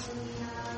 します。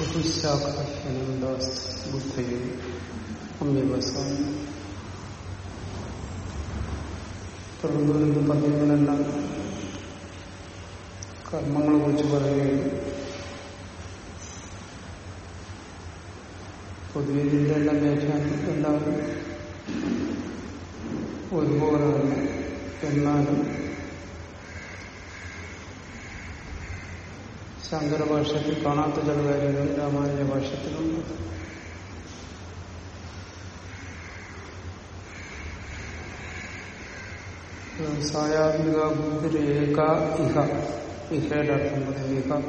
ബഹുശാഖനന്ദാസ് ബുദ്ധയും വ്യവസായം തുടർന്ന് വരുന്ന പദ്യങ്ങളെല്ലാം കർമ്മങ്ങളെ കുറിച്ച് പറയുകയും പൊതുവെ ഇതിന്റെ എല്ലാം വ്യാഖ്യാനം എല്ലാവരും ഒരുപോലെ തന്നെ എന്നാലും ശങ്കര ഭാഷത്തിൽ കാണാത്ത ചില കാര്യങ്ങൾ രാമാനുജ ഭാഷത്തിലുണ്ട്. സായാത്മിക ബുദ്ധിരേക ഇഹ. ഇഹയുടെ അർത്ഥം പറയും ഇഹ.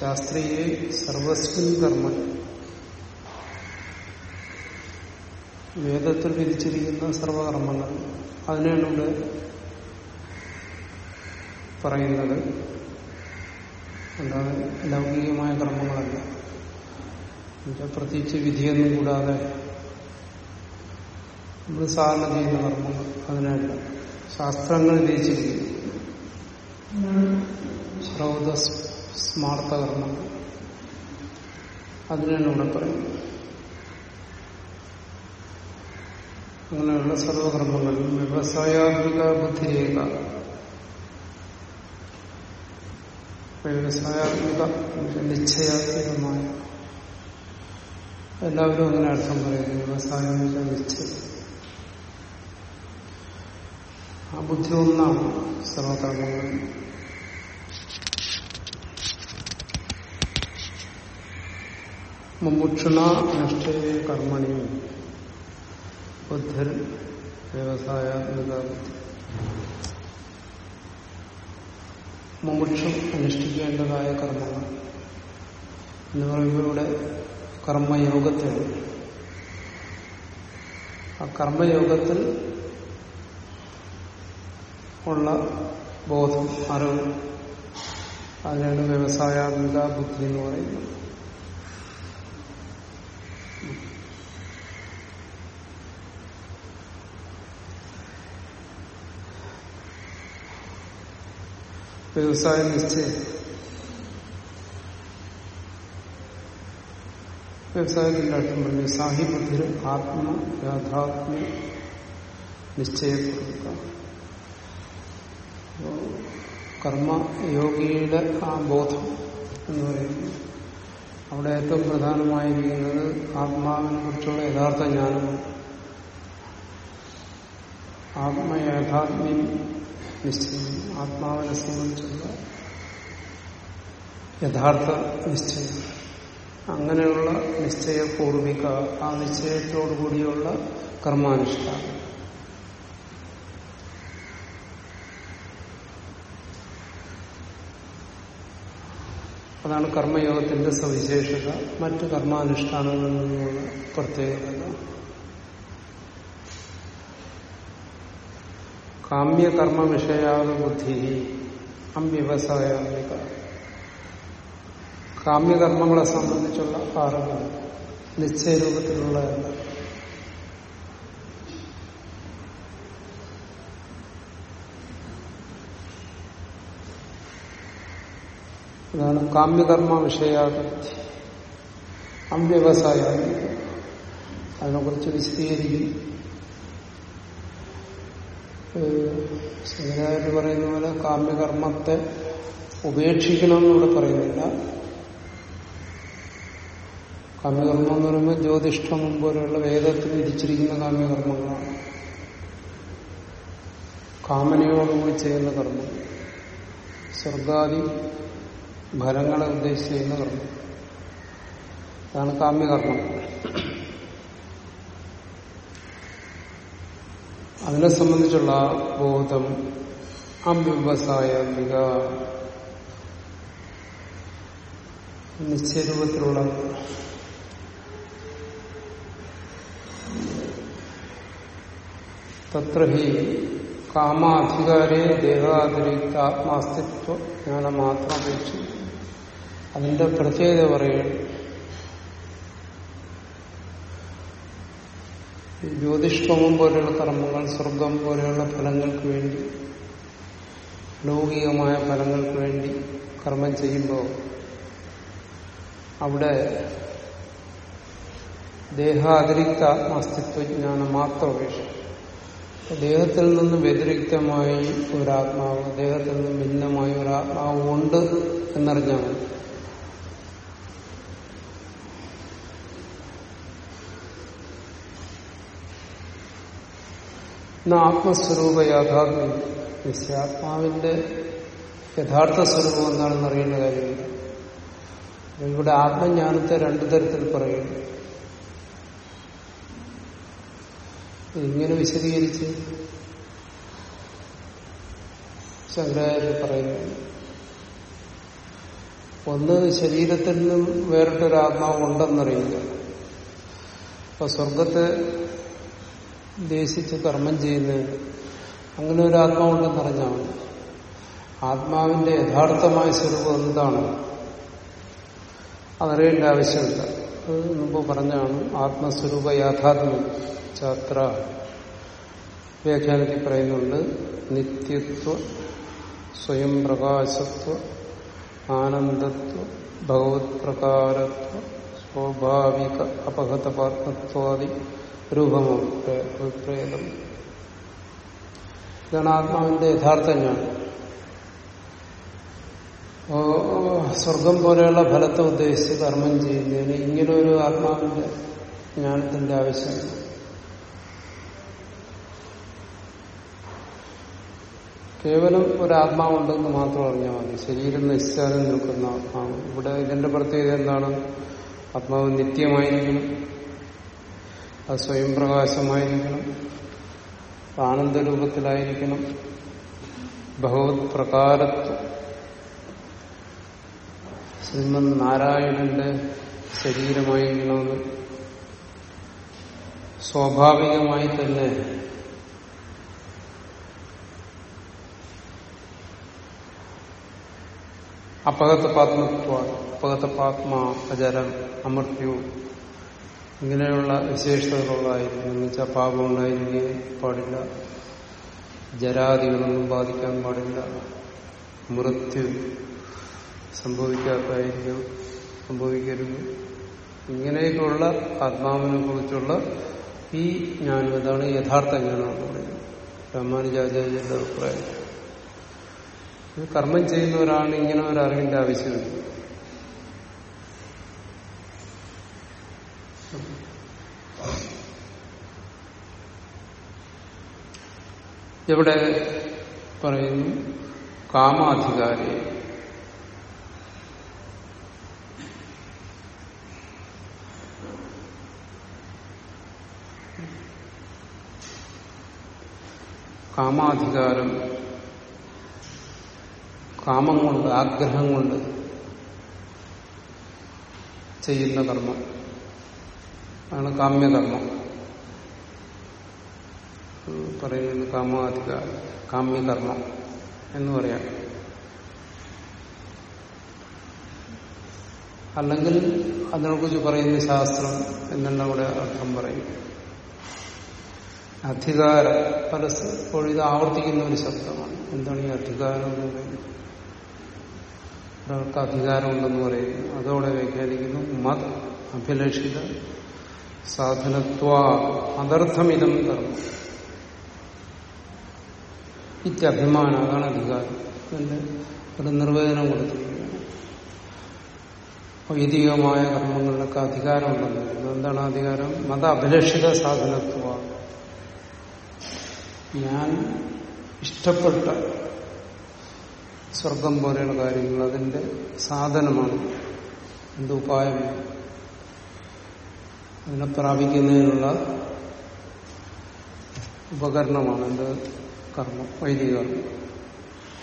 ശാസ്ത്രീയ സർവസ്വിൻ കർമ്മ. വേദത്തിൽ വിധിച്ചിരിക്കുന്ന സർവകർമ്മങ്ങൾ. അതിനാണ് ഇവിടെ പറയുന്നത്. അല്ലാതെ ലൗകികമായ കർമ്മങ്ങളല്ല. എന്നുവെച്ചാൽ പ്രത്യേകിച്ച് വിധിയൊന്നും കൂടാതെ നമ്മൾ സാധാരണ ചെയ്യുന്ന കർമ്മങ്ങൾ അതിനല്ല. ശാസ്ത്രങ്ങൾ വിധിച്ചിരിക്കുന്നു ശ്രൗത സ്മാർത്ഥ കർമ്മങ്ങൾ അതിനാണ് ഇവിടെ പറയുന്നത്. അങ്ങനെയുള്ള സർവകർമ്മങ്ങളും വ്യവസായാത്മിക ബുദ്ധിരേഖ വ്യവസായാത്മിക നിശ്ചയാത്മകമായ എല്ലാവരും അങ്ങനെ അർത്ഥം പറയുന്നു വ്യവസായം എന്ന് വെച്ചാൽ നിശ്ചയം ആ ബുദ്ധി ഒന്നാണ് സർവകർമ്മങ്ങൾ മുമുക്ഷുണ നിഷ്ഠയെ കർമ്മണിയും ബുദ്ധൻ വ്യവസായാത്മിക ബുദ്ധി മുമുക്ഷു അനുഷ്ഠിക്കേണ്ടതായ കർമ്മങ്ങൾ എന്ന് പറയുമ്പോൾ ഇവിടെ കർമ്മയോഗത്തെയാണ് ആ കർമ്മയോഗത്തിൽ ഉള്ള ബോധം അറിവ് അതിനാണ് വ്യവസായാത്മിക ബുദ്ധി എന്ന് പറയുന്നത്. വ്യവസായ നിശ്ചയം. വ്യവസായത്തിന്റെ അർത്ഥം പറഞ്ഞു. സാഹിബുദ്ധിന് ആത്മ യാഥാത്മ്യ നിശ്ചയപ്പെടുക കർമ്മയോഗിയുടെ ആ ബോധം എന്ന് പറയുന്നത് അവിടെ ഏറ്റവും പ്രധാനമായിരിക്കുന്നത് ആത്മാവിനെ കുറിച്ചുള്ള യഥാർത്ഥ ജ്ഞാനമാണ്. ആത്മയാഥാത്മ്യം നിശ്ചയം ആത്മാവിനെ സംബന്ധിച്ചുള്ള യഥാർത്ഥ നിശ്ചയം. അങ്ങനെയുള്ള നിശ്ചയ പൂർവിക ആ നിശ്ചയത്തോടുകൂടിയുള്ള കർമാനുഷ്ഠാനം. അതാണ് കർമ്മയോഗത്തിന്റെ സവിശേഷത. മറ്റ് കർമാനുഷ്ഠാനങ്ങളിൽ നിന്നുള്ള പ്രത്യേകത. കാമ്യകർമ്മ വിഷയാവ ബുദ്ധി അംവ്യവസായ കാമ്യകർമ്മങ്ങളെ സംബന്ധിച്ചുള്ള കാരണം നിശ്ചയരൂപത്തിലുള്ളതല്ല അതാണ് കാമ്യകർമ്മ വിഷയാവൃത്തി അവ്യവസായ അതിനെക്കുറിച്ച് വിശദീകരിക്കും. ശങ്കരാചാര്യ പറയുന്ന പോലെ കാമ്യകർമ്മത്തെ ഉപേക്ഷിക്കണമെന്ന് ഇവിടെ പറയുന്നില്ല. കാമ്യകർമ്മം എന്ന് പറയുമ്പോൾ ജ്യോതിഷ്ഠമം പോലെയുള്ള വേദത്തിൽ വിധിച്ചിരിക്കുന്ന കാമ്യകർമ്മങ്ങളാണ്. കാമനയോടുകൂടി ചെയ്യുന്ന കർമ്മം. സ്വർഗാദി ഫലങ്ങളെ ഉദ്ദേശിച്ച് ചെയ്യുന്ന കർമ്മം. അതാണ് കാമ്യകർമ്മം. അതിനെ സംബന്ധിച്ചുള്ള ബോധം അമ്പ്യവസായ നിശ്ചയരൂപത്തിലുള്ള തത്രഹി കാമാധികാരെ ദേഹാതിരിക്ത ആത്മാസ്തിത്വ ജ്ഞാനം മാത്രം അപേക്ഷിക്കും അതിന്റെ പ്രത്യേകത പറയുകയാണ്. ജ്യോതിഷ്ഠമം പോലെയുള്ള കർമ്മങ്ങൾ സ്വർഗം പോലെയുള്ള ഫലങ്ങൾക്ക് വേണ്ടി ലൗകികമായ ഫലങ്ങൾക്ക് വേണ്ടി കർമ്മം ചെയ്യുമ്പോൾ അവിടെ ദേഹാതിരിക്ത ആത്മാസ്തിത്വജ്ഞാനം മാത്രം വേഷം ദേഹത്തിൽ നിന്ന് വ്യതിരിക്തമായി ഒരാത്മാവ് ദേഹത്തിൽ നിന്ന് ഭിന്നമായി ഒരാത്മാവ് ഉണ്ട് എന്നറിഞ്ഞാൽ മതി. ആത്മസ്വരൂപ യാഥാത്മ്യം ആത്മാവിന്റെ യഥാർത്ഥ സ്വരൂപം എന്താണെന്ന് അറിയേണ്ട കാര്യമില്ല ഇവിടെ ആത്മജ്ഞാനത്തെ രണ്ടു തരത്തിൽ പറയുന്നു ഇങ്ങനെ വിശദീകരിച്ച് ശങ്കരാചാര്യ പറയുന്നു. ഒന്ന് ശരീരത്തിൽ നിന്നും വേറിട്ടൊരു ഉണ്ടെന്നറിയില്ല അപ്പൊ സ്വർഗത്തെ ഉദ്ദേശിച്ച് കർമ്മം ചെയ്യുന്നതിന് അങ്ങനെ ഒരു ആത്മാവുണ്ടെന്ന് പറഞ്ഞാൽ മതി. ആത്മാവിന്റെ യഥാർത്ഥമായ സ്വരൂപം എന്താണ്? അതറിയേണ്ട ആവശ്യമില്ല. അത് മുമ്പ് പറഞ്ഞാണ് ആത്മസ്വരൂപ യാഥാത്മ്യം ചാത്ര വ്യാഖ്യാനത്തിൽ പറയുന്നുണ്ട് നിത്യത്വ സ്വയം പ്രകാശത്വ ആനന്ദത്വ ഭഗവത് പ്രകാരത്വ സ്വാഭാവിക അപഹതപാത്മത്വാദി രൂപമഭിപ്രേതം ഇതാണ് ആത്മാവിന്റെ യഥാർത്ഥ ഞാൻ സ്വർഗം പോലെയുള്ള ഫലത്തെ ഉദ്ദേശിച്ച് കർമ്മം ചെയ്യുന്നതിന് ഇങ്ങനെ ഒരു ആത്മാവിന്റെ ജ്ഞാനത്തിന്റെ ആവശ്യമില്ല. കേവലം ഒരു ആത്മാവുണ്ടെന്ന് മാത്രം അറിഞ്ഞാൽ മതി. ശരീരം നിശ്ചാരം നിൽക്കുന്ന ആത്മാവ്. ഇവിടെ ഇതിന്റെ പ്രത്യേകത എന്താണ്? ആത്മാവ് നിത്യമായിരിക്കണം. അത് സ്വയം പ്രകാശമായിരിക്കണം. ആനന്ദരൂപത്തിലായിരിക്കണം ഭഗവത് പ്രകാരത്വം. ശ്രീമൻ നാരായണന്റെ ശരീരമായിരിക്കണമെന്ന്. സ്വാഭാവികമായി തന്നെ അപകതപാത്മത്വ അപകതപാത്മ അജരം അമർത്യോ ഇങ്ങനെയുള്ള വിശേഷതകളുള്ളതായിരിക്കും എന്ന് വെച്ചാൽ പാപം ഉണ്ടായിരിക്കുകയും പാടില്ല. ജരാദികളൊന്നും ബാധിക്കാൻ പാടില്ല. മൃത്യു സംഭവിക്കാത്തായിരിക്കും സംഭവിക്കരുത്. ഇങ്ങനെയൊക്കെയുള്ള ആത്മാവിനെ കുറിച്ചുള്ള ഈ ജ്ഞാനം ഇതാണ് യഥാർത്ഥ ജ്ഞാനം പറയുന്നത്. രാമാനുജാചാര്യന്റെ അഭിപ്രായം. കർമ്മം കർമ്മം ചെയ്യുന്നവരാണ് ഇങ്ങനെ ഒരു അറിവിന്റെ ആവശ്യമില്ല. എവിടെ പറയുന്നു കാമാധികാരി. കാമാധികാരം കാമം കൊണ്ട് ആഗ്രഹം കൊണ്ട് ചെയ്യുന്ന കർമ്മം. ആണ് കാമ്യകർമ്മം. പറയുന്നത് കാമാധിക കാമ്യകർമ്മം എന്ന് പറയാം. അല്ലെങ്കിൽ അതിനെക്കുറിച്ച് പറയുന്ന ശാസ്ത്രം എന്നുള്ള അവിടെ അർത്ഥം പറയും. അധികാരം പലപ്പോഴും ഇത് ആവർത്തിക്കുന്ന ഒരു ശബ്ദമാണ്. എന്താണ് ഈ അധികാരം എന്ന് പറയുന്നത്? ഒരാൾക്ക് അധികാരമുണ്ടെന്ന് പറയുന്നു. അതോടെ വ്യാഖ്യാനിക്കുന്നു മത് അഭിലഷിത സാധനത്വ അതർത്ഥമിതം കർമ്മം ഇത്യഭിമാനം അതാണ് അധികാരം. എന്റെ ഒരു നിർവചനം കൊടുത്തിരിക്കുകയാണ് വൈദികമായ കർമ്മങ്ങളിലൊക്കെ അധികാരമുണ്ടെന്ന്. പറയുന്നത് എന്താണ് അധികാരം? മത അഭിലഷിത സാധനത്വ ഞാൻ ഇഷ്ടപ്പെട്ട സ്വർഗം പോലെയുള്ള കാര്യങ്ങൾ അതിന്റെ സാധനമാണ്. എന്ത് അതിനെ പ്രാപിക്കുന്നതിനുള്ള ഉപകരണമാണ്. എന്ത്? കർമ്മം വൈദിക കർമ്മം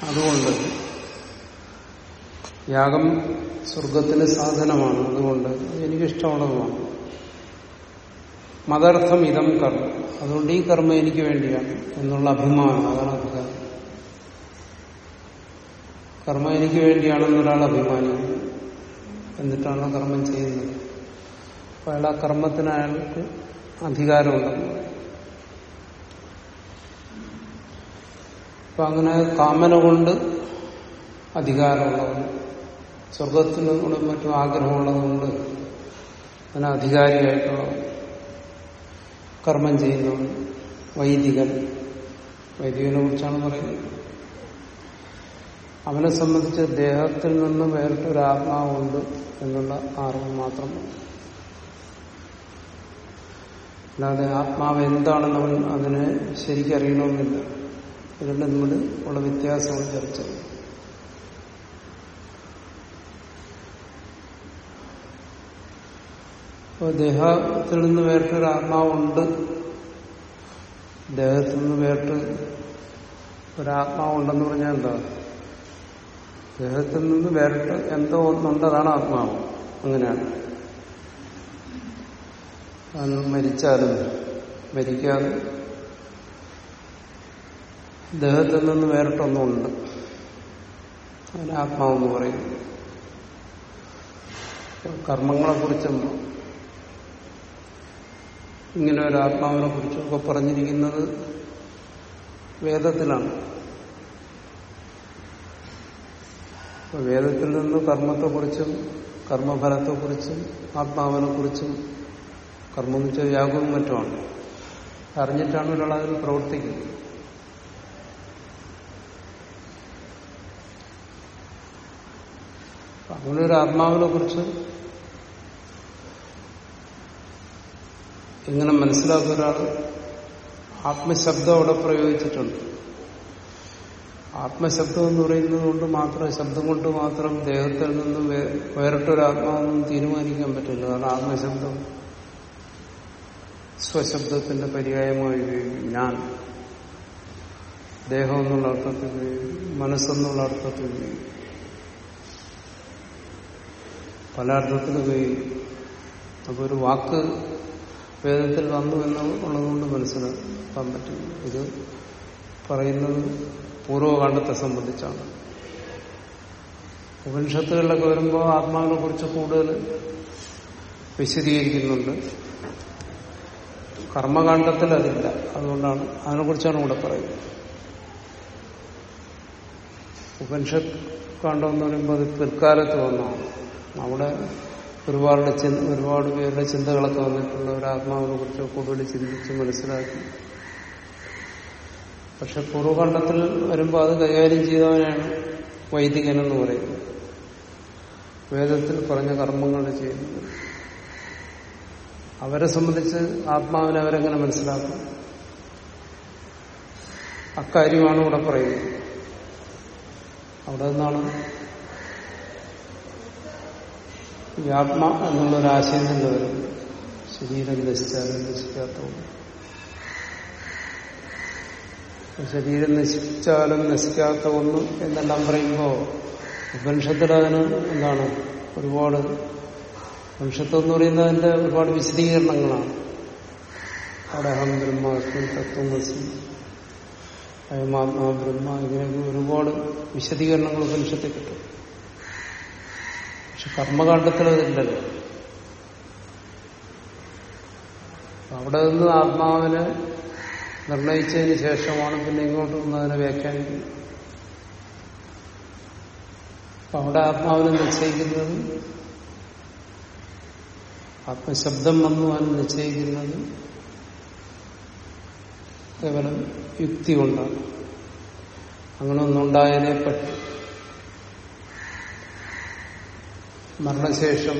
അതുകൊണ്ട് യാഗം സ്വർഗത്തിന് സാധനമാണ്. അതുകൊണ്ട് എനിക്കിഷ്ടമുള്ളതുമാണ്. മതർത്ഥം ഇതം കർമ്മം. അതുകൊണ്ട് ഈ കർമ്മം എനിക്ക് വേണ്ടിയാണ് എന്നുള്ള അഭിമാനം അതാണ് അധികാരം. കർമ്മം എനിക്ക് വേണ്ടിയാണെന്നൊരാൾ അഭിമാനിക്കുന്നു എന്നിട്ടാണ് കർമ്മം ചെയ്യുന്നത്? അപ്പൊ അയാൾ ആ കർമ്മത്തിന് അയാൾക്ക് അധികാരമുണ്ടെന്ന്. അപ്പൊ അങ്ങനെ കാമന കൊണ്ട് അധികാരമുള്ളവൻ കൂടെ മറ്റും ആഗ്രഹമുള്ളതുകൊണ്ട് അങ്ങനെ അധികാരിയായിട്ടുള്ളവൻ കർമ്മം ചെയ്യുന്നവൻ വൈദികൻ. വൈദികനെ കുറിച്ചാണ് പറയുന്നത്. അവനെ സംബന്ധിച്ച് ദേഹത്തിൽ നിന്ന് വേറിട്ടൊരു ആത്മാവുണ്ട് എന്നുള്ള അറിവ് മാത്രം മതി. അല്ലാതെ ആത്മാവ് എന്താണെന്ന് അവൻ അതിനെ ശരിക്കറിയണമെന്നില്ല. ഇതിന്റെ തമ്മിൽ ഉള്ള വ്യത്യാസമാണ് ചർച്ച അപ്പോൾ ദേഹത്തിൽ നിന്ന് വേറിട്ടൊരു ആത്മാവുണ്ട്. ദേഹത്തിൽ നിന്ന് വേറിട്ട് ഒരാത്മാവുണ്ടെന്ന് പറഞ്ഞാൽ എന്താ? ദേഹത്തിൽ നിന്ന് വേറിട്ട് എന്തോ ഒന്നുണ്ടതാണ് ആത്മാവ്. അങ്ങനെയാണ് അന്ന് മരിച്ചാലും മരിക്കാതെ ദേഹത്തിൽ നിന്ന് വേറിട്ടൊന്നുമുണ്ട് അതിന് ആത്മാവെന്ന് പറയുന്നു കർമ്മങ്ങളെക്കുറിച്ചും ഇങ്ങനെ ഒരു ആത്മാവിനെ കുറിച്ചൊക്കെ പറഞ്ഞിരിക്കുന്നത് വേദത്തിലാണ്. വേദത്തിൽ നിന്ന് കർമ്മത്തെക്കുറിച്ചും കർമ്മഫലത്തെക്കുറിച്ചും ആത്മാവിനെക്കുറിച്ചും കർമ്മം എന്ന് വെച്ചാൽ യാഗവും മറ്റുമാണ്. അറിഞ്ഞിട്ടാണ് ഒരാൾ അതിൽ പ്രവർത്തിക്കുന്നത്. അങ്ങനെ ഒരു ആത്മാവിനെ കുറിച്ച് എങ്ങനെ മനസ്സിലാക്കുന്ന ഒരാൾ ആത്മശബ്ദം അവിടെ പ്രയോഗിച്ചിട്ടുണ്ട്. ആത്മശബ്ദം എന്ന് പറയുന്നത് കൊണ്ട് മാത്രം ശബ്ദം കൊണ്ട് മാത്രം ദേഹത്തിൽ നിന്ന് വേറിട്ടൊരു ആത്മാവെന്നും തീരുമാനിക്കാൻ പറ്റില്ല. കാരണം ആത്മശബ്ദം. സ്വശബ്ദത്തിന്റെ പര്യായമായി ഞാൻ. ദേഹം എന്നുള്ള അർത്ഥത്തിൽ മനസ്സെന്നുള്ള അർത്ഥത്തിൽ ഉപയോഗിക്കും പല അർത്ഥത്തിൽ ഉപയോഗിക്കും അപ്പൊ ഒരു വാക്ക് വേദത്തിൽ വന്നു എന്ന് ഉള്ളതുകൊണ്ട് മനസ്സിലാക്കാൻ പറ്റും ഇത് പറയുന്നത് പൂർവകാണ്ഡത്തെ സംബന്ധിച്ചാണ്. ഉപനിഷത്തുകളിലൊക്കെ വരുമ്പോൾ ആത്മാവിനെ കുറിച്ച് കൂടുതൽ വിശദീകരിക്കുന്നുണ്ട്. കർമ്മകാണ്ഡത്തിൽ അതില്ല. അതുകൊണ്ടാണ് അതിനെക്കുറിച്ചാണ് ഇവിടെ പറയുന്നത്. ഉപനിഷത്ത് കാണ്ഡം എന്ന് പറയുമ്പോൾ അത് പിൽക്കാലത്ത് വന്നതാണ്. അവിടെ ഒരുപാട് ചിന്ത ഒരുപാട് പേരുടെ ചിന്തകളൊക്കെ വന്നിട്ടുള്ള ഒരു ആത്മാവിനെ കുറിച്ച് കൂടുതൽ ചിന്തിച്ച് മനസ്സിലാക്കി. പക്ഷെ പൂർവഖണ്ഡത്തിൽ വരുമ്പോൾ അത് കൈകാര്യം ചെയ്തവനാണ് വൈദികൻ എന്ന് പറയുന്നത്. വേദത്തിൽ പറഞ്ഞ കർമ്മങ്ങൾ ചെയ്യുന്നത്. അവരെ സംബന്ധിച്ച് ആത്മാവിനെ അവരെങ്ങനെ മനസ്സിലാക്കും? അക്കാര്യമാണ് ഇവിടെ പറയുന്നത്. അവിടെ നിന്നാണ് ഈ ആത്മ എന്നുള്ളൊരു ആശയം തന്നെ വരും. ശരീരം നശിച്ചാലും നശിക്കാത്തതുകൊണ്ട് ശരീരം നശിച്ചാലും നശിക്കാത്ത ഒന്ന് എന്നെല്ലാം പറയുമ്പോൾ ഉപനിഷത്തിൽ അതിന് എന്താണ്? ഒരുപാട് ഉപനിഷത്ത് എന്ന് പറയുന്നതിന്റെ ഒരുപാട് വിശദീകരണങ്ങളാണ്. അവിടെ അഹം ബ്രഹ്മാസ്മി തത്വമസി അയമാത്മാ ബ്രഹ്മ ഇങ്ങനെയൊക്കെ ഒരുപാട് വിശദീകരണങ്ങൾ ഉപനിഷത്തിൽ കിട്ടും. പക്ഷെ കർമ്മകാണ്ഡത്തിൽ അതില്ലല്ലോ അവിടെ നിന്ന് ആത്മാവിനെ നിർണയിച്ചതിന് ശേഷമാണ് പിന്നെ ഇങ്ങോട്ട് വന്ന് അതിനെ വ്യാഖ്യാനിക്കുന്നത്. അപ്പൊ അവിടെ ആത്മാവിനെ നിശ്ചയിക്കുന്നത് ആത്മശബ്ദം വന്നു അവൻ നിശ്ചയിക്കുന്നത് കേവലം യുക്തി കൊണ്ടാണ്. അങ്ങനെ ഒന്നുണ്ടായതിനെ പറ്റി മരണശേഷം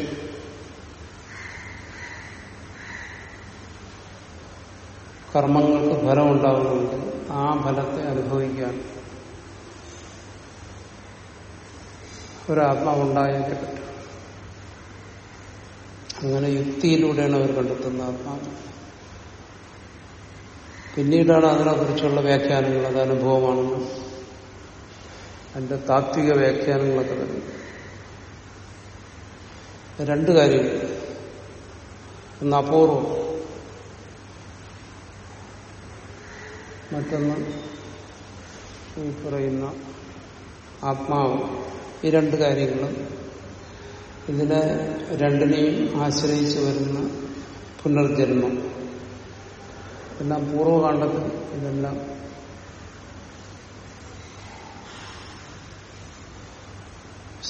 കർമ്മങ്ങൾക്ക് ഫലം ഉണ്ടാകുന്നുണ്ട് ആ ഫലത്തെ അനുഭവിക്കാൻ ഒരാത്മാവുണ്ടായെങ്കിൽ പറ്റും അങ്ങനെ യുക്തിയിലൂടെയാണ് അവർ കണ്ടെത്തുന്ന ആത്മാവ്. പിന്നീടാണ് അതിനെക്കുറിച്ചുള്ള വ്യാഖ്യാനങ്ങൾ അത് അനുഭവമാണെന്ന് അതിന്റെ താത്വിക വ്യാഖ്യാനങ്ങളൊക്കെ വരുന്നത്. രണ്ട് കാര്യങ്ങൾ. ഒന്ന് അപൂർവം. മറ്റൊന്ന് ഈ പറയുന്ന ആത്മാവ്. ഈ രണ്ട് കാര്യങ്ങളും ഇതിനെ രണ്ടിനെയും ആശ്രയിച്ചു വരുന്ന പുനർജന്മം. എല്ലാം പൂർവകാണ്ഡത്തിൽ ഇതെല്ലാം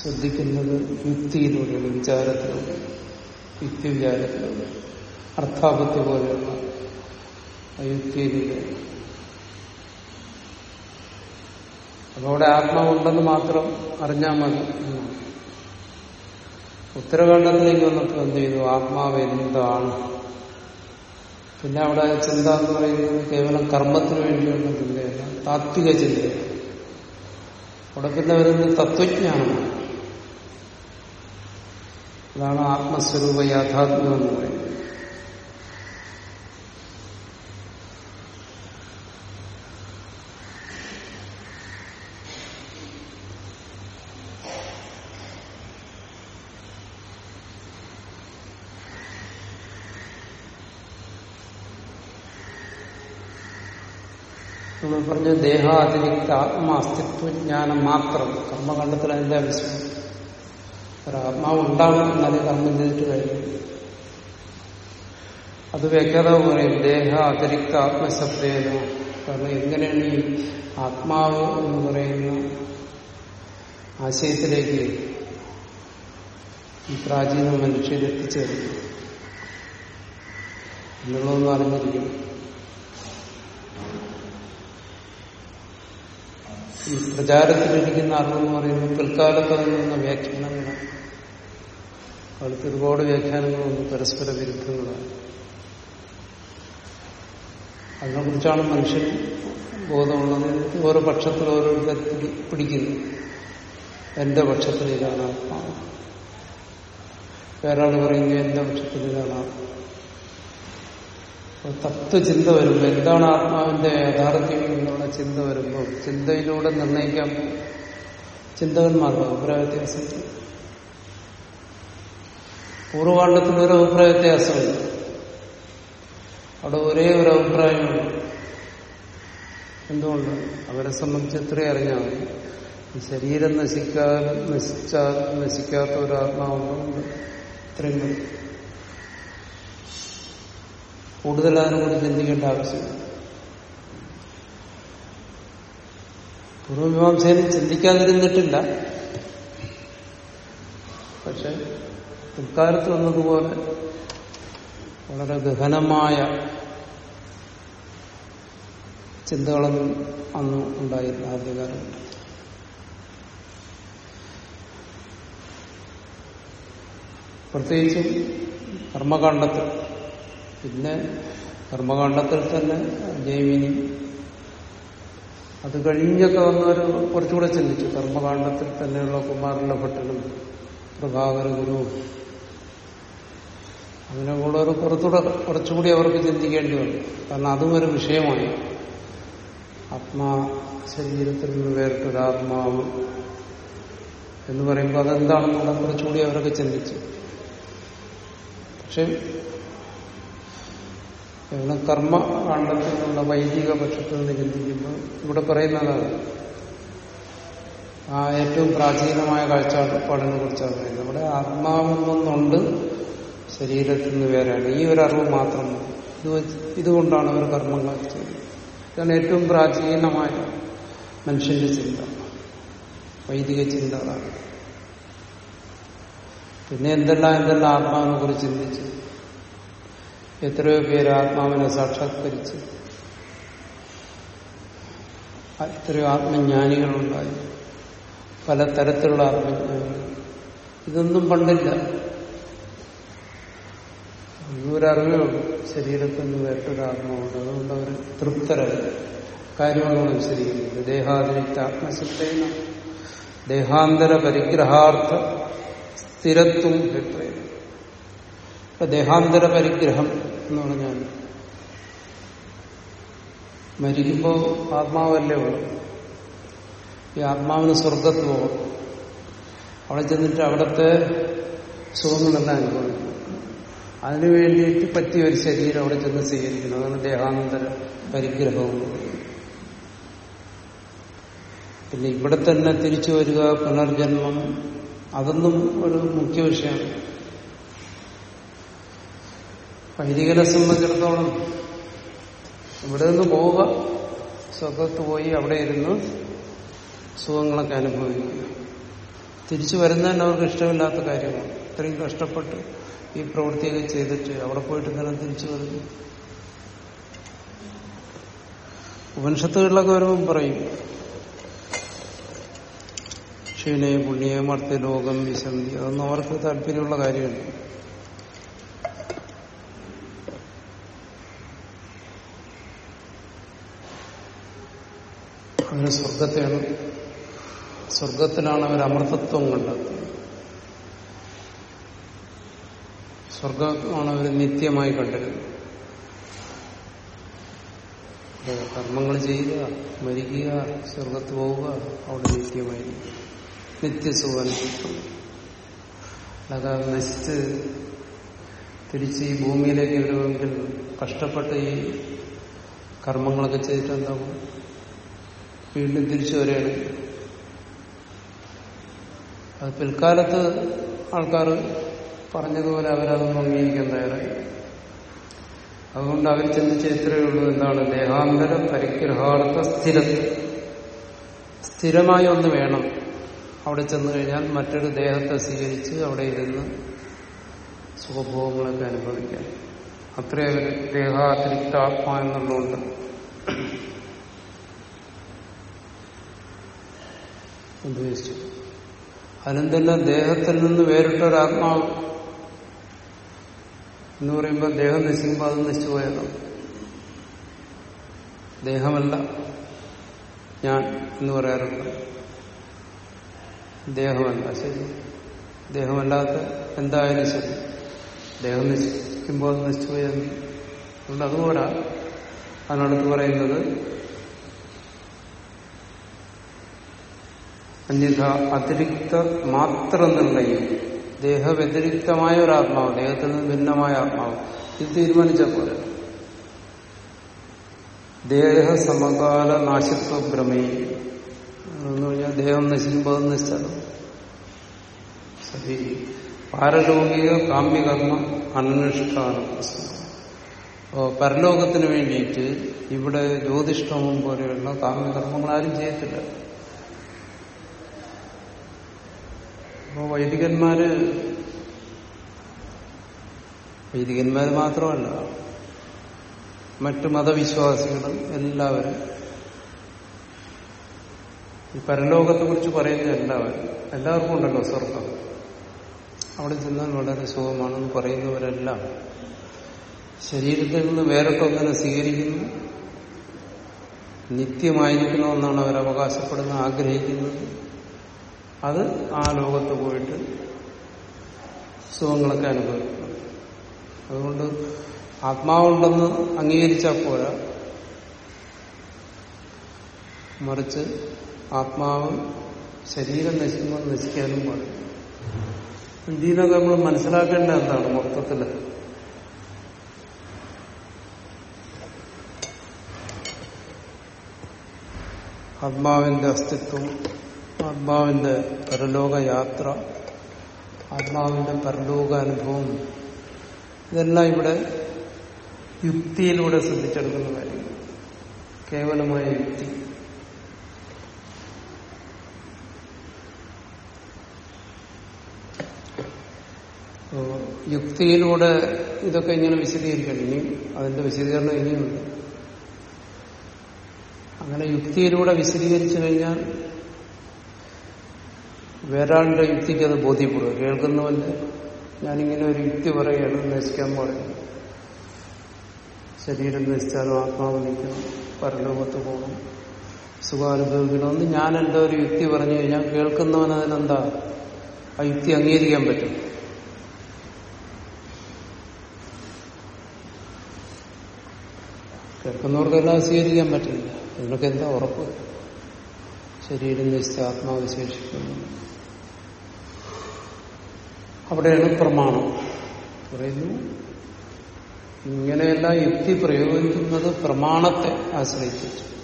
ശ്രദ്ധിക്കുന്നത് യുക്തിയിലൂടെയാണ് വിചാരത്തിലൂടെ യുക്തി വിചാരത്തിലൂടെ അർത്ഥാപത്യ പോലെയുള്ള യുക്തിയിലൂടെ. അവിടെ ആത്മാവുണ്ടെന്ന് മാത്രം അറിഞ്ഞാൽ മതി വന്നിട്ട് വന്നപ്പോൾ എന്ത് ചെയ്തു? ആത്മാവ് എന്താണ്? പിന്നെ അവിടെ ചിന്ത എന്ന് പറയുന്നത് കേവലം കർമ്മത്തിന് വേണ്ടിയുള്ള ചിന്തയല്ല താത്വിക ചിന്തയാണ്. അവിടെ പിന്നെ വരുന്നത് തത്വജ്ഞാനമാണ്. അതാണ് ആത്മസ്വരൂപ യാഥാത്മ്യം എന്ന് പറയുന്നത്. നമ്മൾ പറഞ്ഞ ദേഹാതിരിക്ത ആത്മാസ്തിത്വജ്ഞാനം മാത്രം. കർമ്മകണ്ഡത്തിൽ അതിന്റെ ആവശ്യം ഒരാത്മാവ് ഉണ്ടാകും എന്നാലേ കർമ്മം ചെയ്തിട്ട് കഴിയും അത് വ്യക്തത പറയും ദേഹ അതിരിക്ത ആത്മശബ്ദേന കാരണം എങ്ങനെയാണ് ഈ ആത്മാവ് എന്ന് പറയുന്ന ആശയത്തിലേക്ക് ഈ പ്രാചീന മനുഷ്യരെത്തിച്ചേർന്നു എന്നുള്ളതൊന്നും അറിഞ്ഞിരിക്കും ഈ പ്രചാരത്തിലിരിക്കുന്ന അറിവെന്ന് പറയുന്നത് പിൽക്കാലത്ത് നിന്ന വ്യാഖ്യാനങ്ങളാണ്. അടുത്ത് ഒരുപാട് വ്യാഖ്യാനങ്ങളൊന്നും പരസ്പര വിരുദ്ധങ്ങളാണ്. അതിനെക്കുറിച്ചാണ് മനുഷ്യൻ ബോധമുള്ളത്. ഓരോ പക്ഷത്തിൽ ഓരോരുത്തർ പിടിക്കുന്നു. എന്റെ പക്ഷത്തിൽ ഇതാണ് ആത്മാവ്. വേറൊരാൾ പറയുന്നത് എന്റെ പക്ഷത്തിൽ ഇതാണ് ആത്മാവ്. തത്വചിന്ത വരുമ്പോൾ എന്താണ് ആത്മാവിന്റെ യാഥാർത്ഥ്യം എന്നുള്ള ചിന്ത വരുമ്പോൾ ചിന്തയിലൂടെ നിർണയിക്കാൻ ചിന്തകന്മാർക്ക് അഭിപ്രായ വ്യത്യാസം പൂർവകാണ്ഡത്തിന് ഒരു അഭിപ്രായ വ്യത്യാസമില്ല. അവിടെ ഒരേ ഒരു അഭിപ്രായമുണ്ട് എന്തുകൊണ്ട്? അവരെ സംബന്ധിച്ച് ഇത്രയും അറിഞ്ഞാൽ ശരീരം നശിക്കാൻ നശിച്ചാൽ നശിക്കാത്ത ഒരു ആത്മാവുണ്ട് ഇത്രയും മതി. കൂടുതൽ അതിനെക്കുറിച്ച് ചിന്തിക്കേണ്ട ആവശ്യമില്ല. പൂർവമീമാംസയിൽ ചിന്തിക്കാതിരുന്നിട്ടില്ല. പക്ഷെ പിൽക്കാലത്ത് വന്നതുപോലെ വളരെ ഗഹനമായ ചിന്തകളൊന്നും അന്ന് ഉണ്ടായില്ല ആദ്യകാലത്ത് പ്രത്യേകിച്ചും കർമ്മകാണ്ഡത്തിൽ. പിന്നെ കർമ്മകാണ്ഡത്തിൽ തന്നെ ജൈമിനി. അത് കഴിഞ്ഞൊക്കെ വന്നവർ കുറച്ചുകൂടെ ചിന്തിച്ചു. കർമ്മകാണ്ഡത്തിൽ തന്നെയുള്ള കുമാരന്റെ ഭട്ടനും പ്രഭാകര ഗുരു അങ്ങനെയുള്ളവർ പുറത്തൂടെ കുറച്ചുകൂടി അവർക്ക് ചിന്തിക്കേണ്ടി വരും കാരണം അതും ഒരു വിഷയമാണ്. ആത്മാ ശരീരത്തിൽ നിന്ന് വേറിട്ടൊരാത്മാവ് എന്ന് പറയുമ്പോൾ അതെന്താണെന്നുള്ള കുറച്ചുകൂടി അവരൊക്കെ ചിന്തിച്ചു. പക്ഷെ കേവലം കർമ്മ നിന്നുള്ള വൈദിക പക്ഷത്തിൽ നിന്ന് ചിന്തിക്കുമ്പോൾ ഇവിടെ പറയുന്നതാണ് ആ ഏറ്റവും പ്രാചീനമായ കാഴ്ചപ്പാടിനെ കുറിച്ചാണ് പറയുന്നത്. ഇവിടെ ആത്മാവെന്നൊന്നുണ്ട് ശരീരത്തിൽ നിന്ന് വേറെയാണ്. ഈ ഒരു അറിവ് മാത്രം ഇതുകൊണ്ടാണ് അവർ കർമ്മങ്ങൾ ചെയ്യുന്നത്. ഇതാണ് ഏറ്റവും പ്രാചീനമായ മനുഷ്യന്റെ ചിന്ത. വൈദിക ചിന്ത പിന്നെ എന്തെല്ലാം എന്തെല്ലാം ആത്മാവിനെ കുറിച്ച് ചിന്തിച്ചു? എത്രയോ പേര് ആത്മാവിനെ സാക്ഷാത്കരിച്ച്. എത്രയോ ആത്മജ്ഞാനികളുണ്ടായി. പല തരത്തിലുള്ള ആത്മജ്ഞാനികൾ. ഇതൊന്നും പണ്ടില്ല. ഈ ശരീരത്തിൽ നിന്ന് വേറിട്ടൊരാത്മാവുണ്ട് അതുകൊണ്ട് അവർ തൃപ്തരായി. കാര്യങ്ങളാണ് വിശദീകരിക്കുന്നത് ദേഹാതിരിക്ത ആത്മശക്തേന ദേഹാന്തര പരിഗ്രഹാർത്ഥ സ്ഥിരത്വം ഇപ്പൊ ദേഹാന്തര പരിഗ്രഹം എന്ന് പറഞ്ഞാൽ മരിക്കുമ്പോൾ ആത്മാവല്ലേ ഉള്ളൂ. ഈ ആത്മാവിന് സ്വർഗത്ത് പോകും അവിടെ ചെന്നിട്ട് അവിടുത്തെ സുഖങ്ങളെല്ലാം അനുഭവിക്കും. അതിനു വേണ്ടിയിട്ട് പറ്റിയ ഒരു ശരീരം അവിടെ ചെന്ന് സ്വീകരിക്കുന്നു. അതാണ് ദേഹാന്തര പരിഗ്രഹവും. പിന്നെ ഇവിടെ തന്നെ തിരിച്ചു വരിക പുനർജന്മം അതൊന്നും ഒരു മുഖ്യ വിഷയമാണ്. വൈദികനെ സംബന്ധിച്ചിടത്തോളം ഇവിടെ നിന്ന് പോവുക സ്വർഗത്ത് പോയി അവിടെ ഇരുന്ന് സുഖങ്ങളൊക്കെ അനുഭവിക്കുക. തിരിച്ചു വരുന്നതന്നെ അവർക്ക് ഇഷ്ടമില്ലാത്ത കാര്യമാണ്. ഇത്രയും കഷ്ടപ്പെട്ട് ഈ പ്രവൃത്തിയൊക്കെ ചെയ്തിട്ട് അവിടെ പോയിട്ട് ഇങ്ങനെ തിരിച്ചു വരുന്നു ഉപനിഷത്തുകളിലൊക്കെ വരുമ്പം പറയും ക്ഷീണേ പുണ്യേ മർത്യലോകം വിശന്തി. അതൊന്നും അവർക്ക് താല്പര്യമുള്ള കാര്യമല്ല. അവർ സ്വർഗത്തെയാണ് സ്വർഗത്തിലാണ് അവർ അമൃതത്വം കണ്ടെത്തുന്നത്. സ്വർഗമാണ് അവർ നിത്യമായി കണ്ടിരുന്നത് കർമ്മങ്ങൾ ചെയ്യുക മരിക്കുക സ്വർഗത്ത് പോവുക അവിടെ നിത്യമായി നിത്യസുഖാനുഭവിക്കുന്നു അല്ലാതെ നശിച്ച് തിരിച്ച് ഈ ഭൂമിയിലേക്ക് വരുമെങ്കിൽ കഷ്ടപ്പെട്ട് ഈ കർമ്മങ്ങളൊക്കെ ചെയ്തിട്ട് എന്താകും വീണ്ടും തിരിച്ചു വരികയാണ്. അത് പിൽക്കാലത്ത് ആൾക്കാർ പറഞ്ഞതുപോലെ അവരതൊന്നും അംഗീകരിക്കാൻ തയ്യാറായി. അതുകൊണ്ട് അവർ ചിന്തിച്ച ഇത്രയേ ഉള്ളൂ എന്താണ് ദേഹാന്തര പരിഗ്രഹാർത്ഥ സ്ഥിരം. സ്ഥിരമായി ഒന്ന് വേണം. അവിടെ ചെന്നു കഴിഞ്ഞാൽ മറ്റൊരു ദേഹത്തെ സ്വീകരിച്ച് അവിടെ ഇരുന്ന് സുഖഭോഗങ്ങളൊക്കെ അനുഭവിക്കാൻ. അത്രേ അവർ ദേഹാതിരിക്ത ആത്മാ എന്നുള്ളതുകൊണ്ട് ഉദ്ദേശിച്ചു അതിനെന്തെല്ലാം ദേഹത്തിൽ നിന്ന് വേറിട്ടൊരാത്മാവ്? എന്ന് പറയുമ്പോൾ ദേഹം നശിക്കുമ്പോൾ അത് നശിച്ചുപോയതാണ് ദേഹമല്ല ഞാൻ എന്ന് പറയാറുണ്ട്. ദേഹമല്ല ശരി. ദേഹമല്ലാത്ത എന്തായാലും ശരി. ദേഹം നശിക്കുമ്പോൾ അത് നശിച്ചു അതുപോലെ അതിനടുത്ത് പറയുന്നത് അന്യഥ അതിരിക്ത മാത്രം നിർണയം ദേഹവ്യതിരിക്തമായ ഒരു ആത്മാവ് ദേഹത്തിൽ നിന്ന് ഭിന്നമായ ആത്മാവ്. ഇത് തീരുമാനിച്ച പോലെ ദേഹ സമകാല നാശത്വ ഭ്രമേ. എന്ന് പറഞ്ഞാൽ ദേഹം നശിക്കുമ്പോൾ നിശ്ചലം സതി പാരലൗകിക കാമ്യകർമ്മ അനുഷ്ഠാന അപ്പോ പരലോകത്തിന് വേണ്ടിയിട്ട് ഇവിടെ ജ്യോതിഷ്ഠമം പോലെയുള്ള കാമ്യകർമ്മങ്ങൾ ആരും ചെയ്യത്തില്ല. അപ്പോ വൈദികന്മാര് വൈദികന്മാര് മാത്രമല്ല മറ്റു മതവിശ്വാസികളും എല്ലാവരും ഈ പരലോകത്തെ കുറിച്ച് പറയുന്ന എല്ലാവരും എല്ലാവർക്കും ഉണ്ടല്ലോ സ്വർഗം. അവിടെ ചെന്നാൽ വളരെ സുഖമാണെന്ന് പറയുന്നവരെല്ലാം ശരീരത്തിൽ നിന്ന് വേറിട്ടൊന്നിനെ സ്വീകരിക്കുന്നു നിത്യമായിരിക്കണമെന്നാണ് അവർ അവകാശപ്പെടുന്ന ആഗ്രഹിക്കുന്നത്. അത് ആ ലോകത്ത് പോയിട്ട് സുഖങ്ങളൊക്കെ അനുഭവിക്കുന്നു അതുകൊണ്ട് ആത്മാവുണ്ടെന്ന് അംഗീകരിച്ചാൽ പോരാ. മറിച്ച് ആത്മാവ് ശരീരം നശിക്കുമ്പോൾ നശിക്കാനും പാടില്ല. ഇതിനൊക്കെ നമ്മൾ മനസ്സിലാക്കേണ്ട എന്താണ് മൊത്തത്തിൽ? ആത്മാവിന്റെ അസ്തിത്വം ആത്മാവിന്റെ പരലോകയാത്ര ആത്മാവിന്റെ പരലോക അനുഭവം ഇതെല്ലാം ഇവിടെ യുക്തിയിലൂടെ ശ്രദ്ധിച്ചെടുക്കുന്ന കാര്യം. കേവലമായ യുക്തി. യുക്തിയിലൂടെ ഇതൊക്കെ ഇങ്ങനെ വിശദീകരിക്കണം. ഇനിയും അതിന്റെ വിശദീകരണം ഇനിയുമുണ്ട് അങ്ങനെ യുക്തിയിലൂടെ വിശദീകരിച്ചു കഴിഞ്ഞാൽ വേറൊരാളുടെ യുക്തിക്ക് അത് ബോധ്യപ്പെടുക കേൾക്കുന്നവന്റെ ഞാനിങ്ങനെ ഒരു യുക്തി പറയുകയാണ് നശിക്കാൻ പാടില്ല ശരീരം നശിച്ചാലും ആത്മാവ് നിൽക്കണം പരലോകത്ത് പോകണം സുഖാനുഭവിക്കണമെന്ന് ഞാൻ എന്റെ ഒരു യുക്തി പറഞ്ഞു കഴിഞ്ഞാൽ കേൾക്കുന്നവൻ അതിനെന്താ? ആ യുക്തി അംഗീകരിക്കാൻ പറ്റും. കേൾക്കുന്നവർക്കെല്ലാം സ്വീകരിക്കാൻ പറ്റില്ല. ഇതിനൊക്കെ എന്താ ഉറപ്പ്? ശരീരം നശിച്ച് ആത്മാവ് ശേഷിക്കുന്നു അവിടെയാണ് പ്രമാണം. പറയുന്നു. ഇങ്ങനെയെല്ലാം യുക്തി പ്രയോഗിക്കുന്നത് പ്രമാണത്തെ ആശ്രയിച്ചിട്ട്.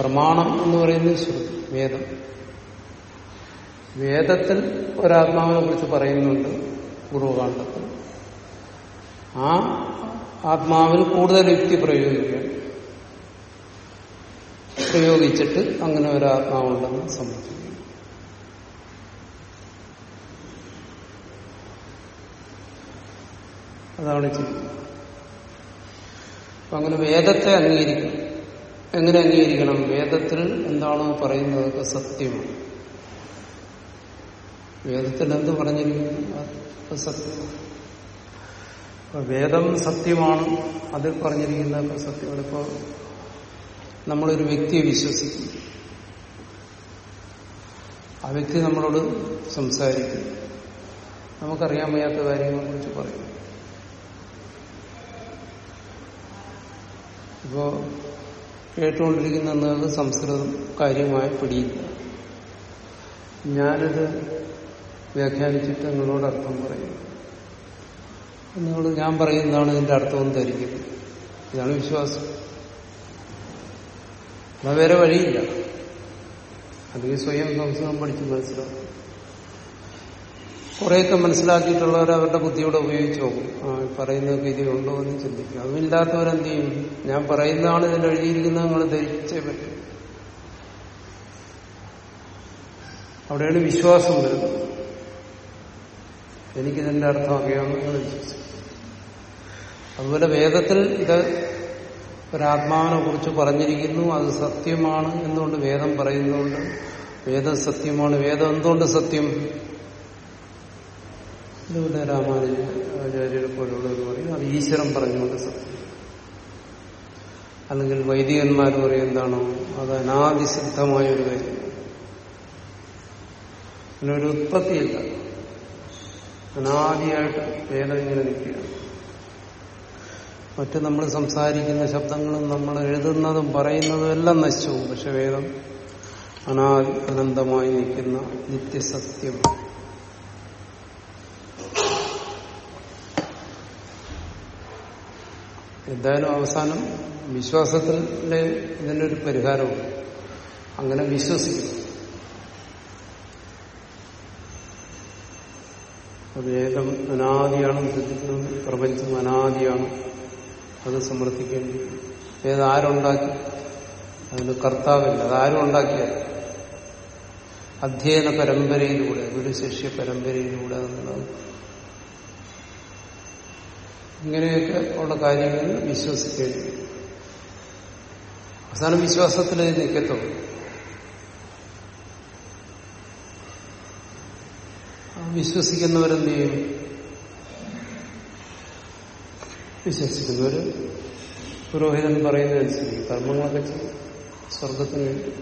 പ്രമാണം എന്ന് പറയുന്നത് ശ്രുതി വേദം. വേദത്തിൽ ഒരാത്മാവിനെ കുറിച്ച് പറയുന്നുണ്ട് പൂർവകാന്തത്തിൽ ആ ആത്മാവിൽ കൂടുതൽ യുക്തി പ്രയോഗിക്കുക പ്രയോഗിച്ചിട്ട് അങ്ങനെ ഒരാത്മാവുണ്ടെന്ന് അതാണ് ചെയ്യുന്നത് അപ്പൊ അങ്ങനെ വേദത്തെ അംഗീകരിക്കണം. എങ്ങനെ അംഗീകരിക്കണം? വേദത്തിൽ എന്താണോ പറയുന്നത് സത്യമാണ്. വേദത്തിൽ എന്ത് പറഞ്ഞിരിക്കുന്നു? സത്യമാണ്. വേദം സത്യമാണ് അതിൽ പറഞ്ഞിരിക്കുന്ന സത്യമാണ്. ഇപ്പോ നമ്മളൊരു വ്യക്തിയെ വിശ്വസിക്കും. ആ വ്യക്തി നമ്മളോട് സംസാരിക്കും. നമുക്കറിയാൻ വയ്യാത്ത കാര്യങ്ങളെ കുറിച്ച് പറയും. ഇപ്പോ കേട്ടുകൊണ്ടിരിക്കുന്ന എന്നത് സംസ്കൃതം കാര്യമായി പിടിയില്ല. ഞാനിത് വ്യാഖ്യാനിച്ചിട്ട് നിങ്ങളോട് അർത്ഥം പറയും നിങ്ങൾ ഞാൻ പറയുന്നതാണ് ഇതിന്റെ അർത്ഥമെന്ന് ധരിക്കുന്നത് ഇതാണ് വിശ്വാസം. അത് വേറെ വഴിയില്ല. അല്ലെങ്കിൽ സ്വയം സംസ്കൃതം പഠിച്ച് മനസ്സിലാക്കും കുറേയൊക്കെ മനസ്സിലാക്കിയിട്ടുള്ളവർ അവരുടെ ബുദ്ധിയോടെ ഉപയോഗിച്ച് നോക്കും പറയുന്നതൊക്കെ ഇതിലുണ്ടോ എന്ന് ചിന്തിക്കും. അതുമില്ലാത്തവരെന്ത് ചെയ്യും ഞാൻ പറയുന്നതാണ് ഇതിൽ എഴുതിയിരിക്കുന്നത് നിങ്ങൾ ധരിച്ചേ പറ്റും. അവിടെയാണ് വിശ്വാസം വരുന്നത്. എനിക്കിതിന്റെ അർത്ഥം അറിയാമെന്ന് വിശ്വസിക്കും. അതുപോലെ വേദത്തിൽ ഇത് ഒരാത്മാവിനെ കുറിച്ച് പറഞ്ഞിരിക്കുന്നു അത് സത്യമാണ് എന്നുകൊണ്ട് വേദം പറയുന്നുണ്ട്. വേദം സത്യമാണ്. വേദം എന്തുകൊണ്ട് സത്യം? ഇതുപോലെ രാമാനുജ ആചാര്യരെ പോലുള്ളവർ പറയും അത് ഈശ്വരൻ പറഞ്ഞുകൊണ്ട് സത്യം അല്ലെങ്കിൽ വൈദികന്മാർ പറയും എന്താണോ? അത് അനാദിസിദ്ധമായ ഒരു കാര്യം അതിനൊരു ഉത്പത്തിയില്ല. അനാദിയായിട്ട് വേദം ഇങ്ങനെ നിൽക്കുകയാണ്. മറ്റ് നമ്മൾ സംസാരിക്കുന്ന ശബ്ദങ്ങളും നമ്മൾ എഴുതുന്നതും പറയുന്നതും എല്ലാം നശിച്ചു പോകും. പക്ഷെ വേദം അനാദി അനന്തമായി നിൽക്കുന്ന നിത്യസത്യം. എന്തായാലും അവസാനം വിശ്വാസത്തിന്റെ ഇതിന്റെ ഒരു പരിഹാരമുണ്ട് അങ്ങനെ വിശ്വസിക്കും. അത് ഏകം അനാദിയാണെന്ന് ചിന്തിക്കുന്നത് പ്രപഞ്ചം അനാദിയാണ്. അത് സമർത്ഥിക്കേണ്ടി ഏതാരുണ്ടാക്കി അതിന് കർത്താവില്ല. അതാരും ഉണ്ടാക്കിയത് അധ്യയന പരമ്പരയിലൂടെ ഗുരുശിഷ്യ ശിഷ്യ പരമ്പരയിലൂടെ എന്നുള്ളത് ഇങ്ങനെയൊക്കെ ഉള്ള കാര്യങ്ങളിൽ വിശ്വസിക്കേണ്ടി അവസാനം വിശ്വാസത്തിൽ നിൽക്കത്തുള്ളൂ. വിശ്വസിക്കുന്നവരെന്ത് ചെയ്യും? വിശ്വസിക്കുന്നവര് പുരോഹിതൻ പറയുന്നതനുസരിച്ച് കർമ്മങ്ങളൊക്കെ ചെയ്യും. സ്വർഗത്തിന് വേണ്ടി.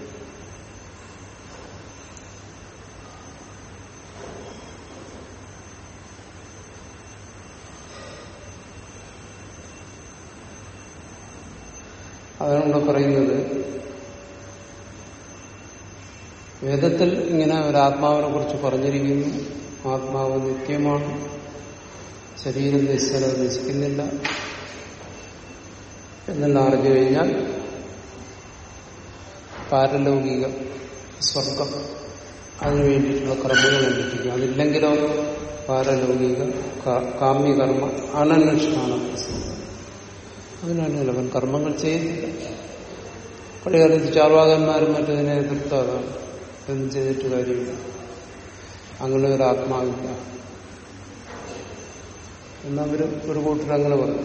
അതാണ് ഇവിടെ പറയുന്നത്. വേദത്തിൽ ഇങ്ങനെ ഒരു ആത്മാവിനെ കുറിച്ച് പറഞ്ഞിരിക്കുന്നു. ആത്മാവ് നിത്യമാണ്. ശരീരം നിശ്ചല നശിക്കുന്നില്ല എന്നെല്ലാം അറിഞ്ഞു കഴിഞ്ഞാൽ പാരലൗകിക സ്വർഗം അതിനു വേണ്ടിയിട്ടുള്ള കർമ്മങ്ങൾ അനുഷ്ഠിക്കും അതില്ലെങ്കിലോ പാരലൗകിക കാമ്യകർമ്മ അനനുഷ്ഠാനം അതിനാണ് അവൻ കർമ്മങ്ങൾ ചെയ്യുന്നില്ല പഴയകാലത്ത് ചാർവാകന്മാരും മറ്റതിനെ എതിർത്താതാണ് ഇതൊന്നും ചെയ്തിട്ട് കാര്യമില്ല. അങ്ങനെ ഒരു ആത്മാവില്ല എന്നവർ ഒരു കൂട്ടർ അങ്ങനെ പറഞ്ഞു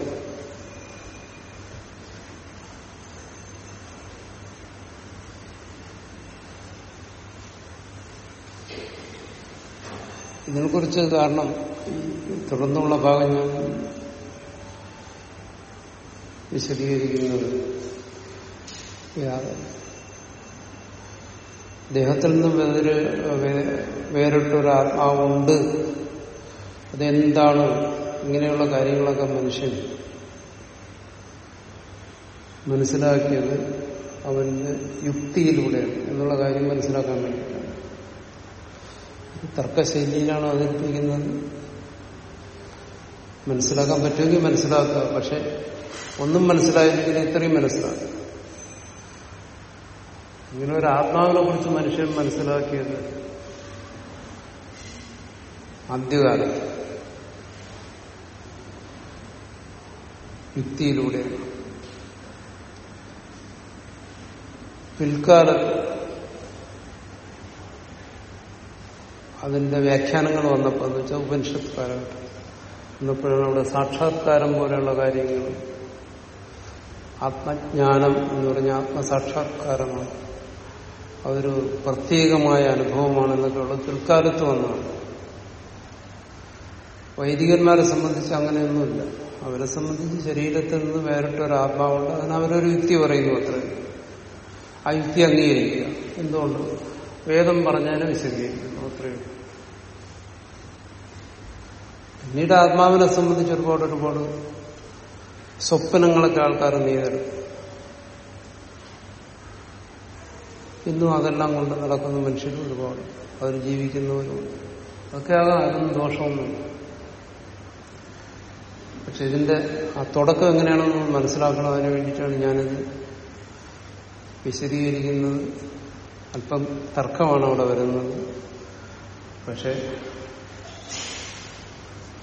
ഇതിനെക്കുറിച്ച് കാരണം തുടർന്നുള്ള ഭാഗം ഞാൻ വിശദീകരിക്കുന്നത് ദേഹത്തിൽ നിന്നും വേറെ വേറിട്ടൊരു ആത്മാവുണ്ട് അതെന്താണ്? ഇങ്ങനെയുള്ള കാര്യങ്ങളൊക്കെ മനുഷ്യൻ മനസ്സിലാക്കിയത് അവന്റെ യുക്തിയിലൂടെയാണ് എന്നുള്ള കാര്യം മനസ്സിലാക്കാൻ വേണ്ടിയിട്ടാണ്. തർക്കശൈലിയിലാണ് അവതരിപ്പിക്കുന്നത്? മനസ്സിലാക്കാൻ പറ്റുമെങ്കിൽ മനസ്സിലാക്കുക. പക്ഷെ ഒന്നും മനസ്സിലായില്ലെങ്കിൽ ഇത്രയും മനസ്സിലാക്കി ഇങ്ങനെ ഒരു ആത്മാവിനെ കുറിച്ച് മനുഷ്യൻ മനസ്സിലാക്കിയത് ആദ്യകാലം യുക്തിയിലൂടെയാണ് പിൽക്കാലത്ത് അതിന്റെ വ്യാഖ്യാനങ്ങൾ വന്നപ്പോൾ എന്ന് വെച്ചാൽ ഉപനിഷത്ത് കാലഘട്ടം. എന്നപ്പോഴാണ് അവിടെ സാക്ഷാത്കാരം പോലെയുള്ള കാര്യങ്ങൾ ആത്മജ്ഞാനം എന്ന് പറഞ്ഞ ആത്മസാക്ഷാത്കാരമാണ്. അതൊരു പ്രത്യേകമായ അനുഭവമാണെന്നൊക്കെ ഉള്ള പിൽക്കാലത്ത് വന്നതാണ്. വൈദികന്മാരെ സംബന്ധിച്ച് അങ്ങനെയൊന്നുമില്ല. അവരെ സംബന്ധിച്ച് ശരീരത്തിൽ നിന്ന് വേറിട്ടൊരു ആത്മാവുണ്ട്. അതിന് അവരൊരു യുക്തി പറയുന്നു അത്ര. ആ യുക്തി അംഗീകരിക്കുക. എന്തുകൊണ്ട്? വേദം പറഞ്ഞാലും വിശദീകരിക്കുന്നു. അത്രയും പിന്നീട് ആത്മാവിനെ സംബന്ധിച്ച് ഒരുപാട് ഒരുപാട് സ്വപ്നങ്ങളൊക്കെ ആൾക്കാർ നെയ്തെടുക്കും ഇന്നും അതെല്ലാം കൊണ്ട് നടക്കുന്ന മനുഷ്യരും ഒരുപാട്. അവർ ജീവിക്കുന്നവരും അതൊക്കെ ആകാം അതൊന്നും ദോഷമൊന്നുമില്ല പക്ഷെ ഇതിന്റെ ആ തുടക്കം എങ്ങനെയാണെന്ന് മനസ്സിലാക്കണം. അതിനു വേണ്ടിയിട്ടാണ് ഞാനിത് വിശദീകരിക്കുന്നത്. അല്പം തർക്കമാണ് അവിടെ വരുന്നത്. പക്ഷെ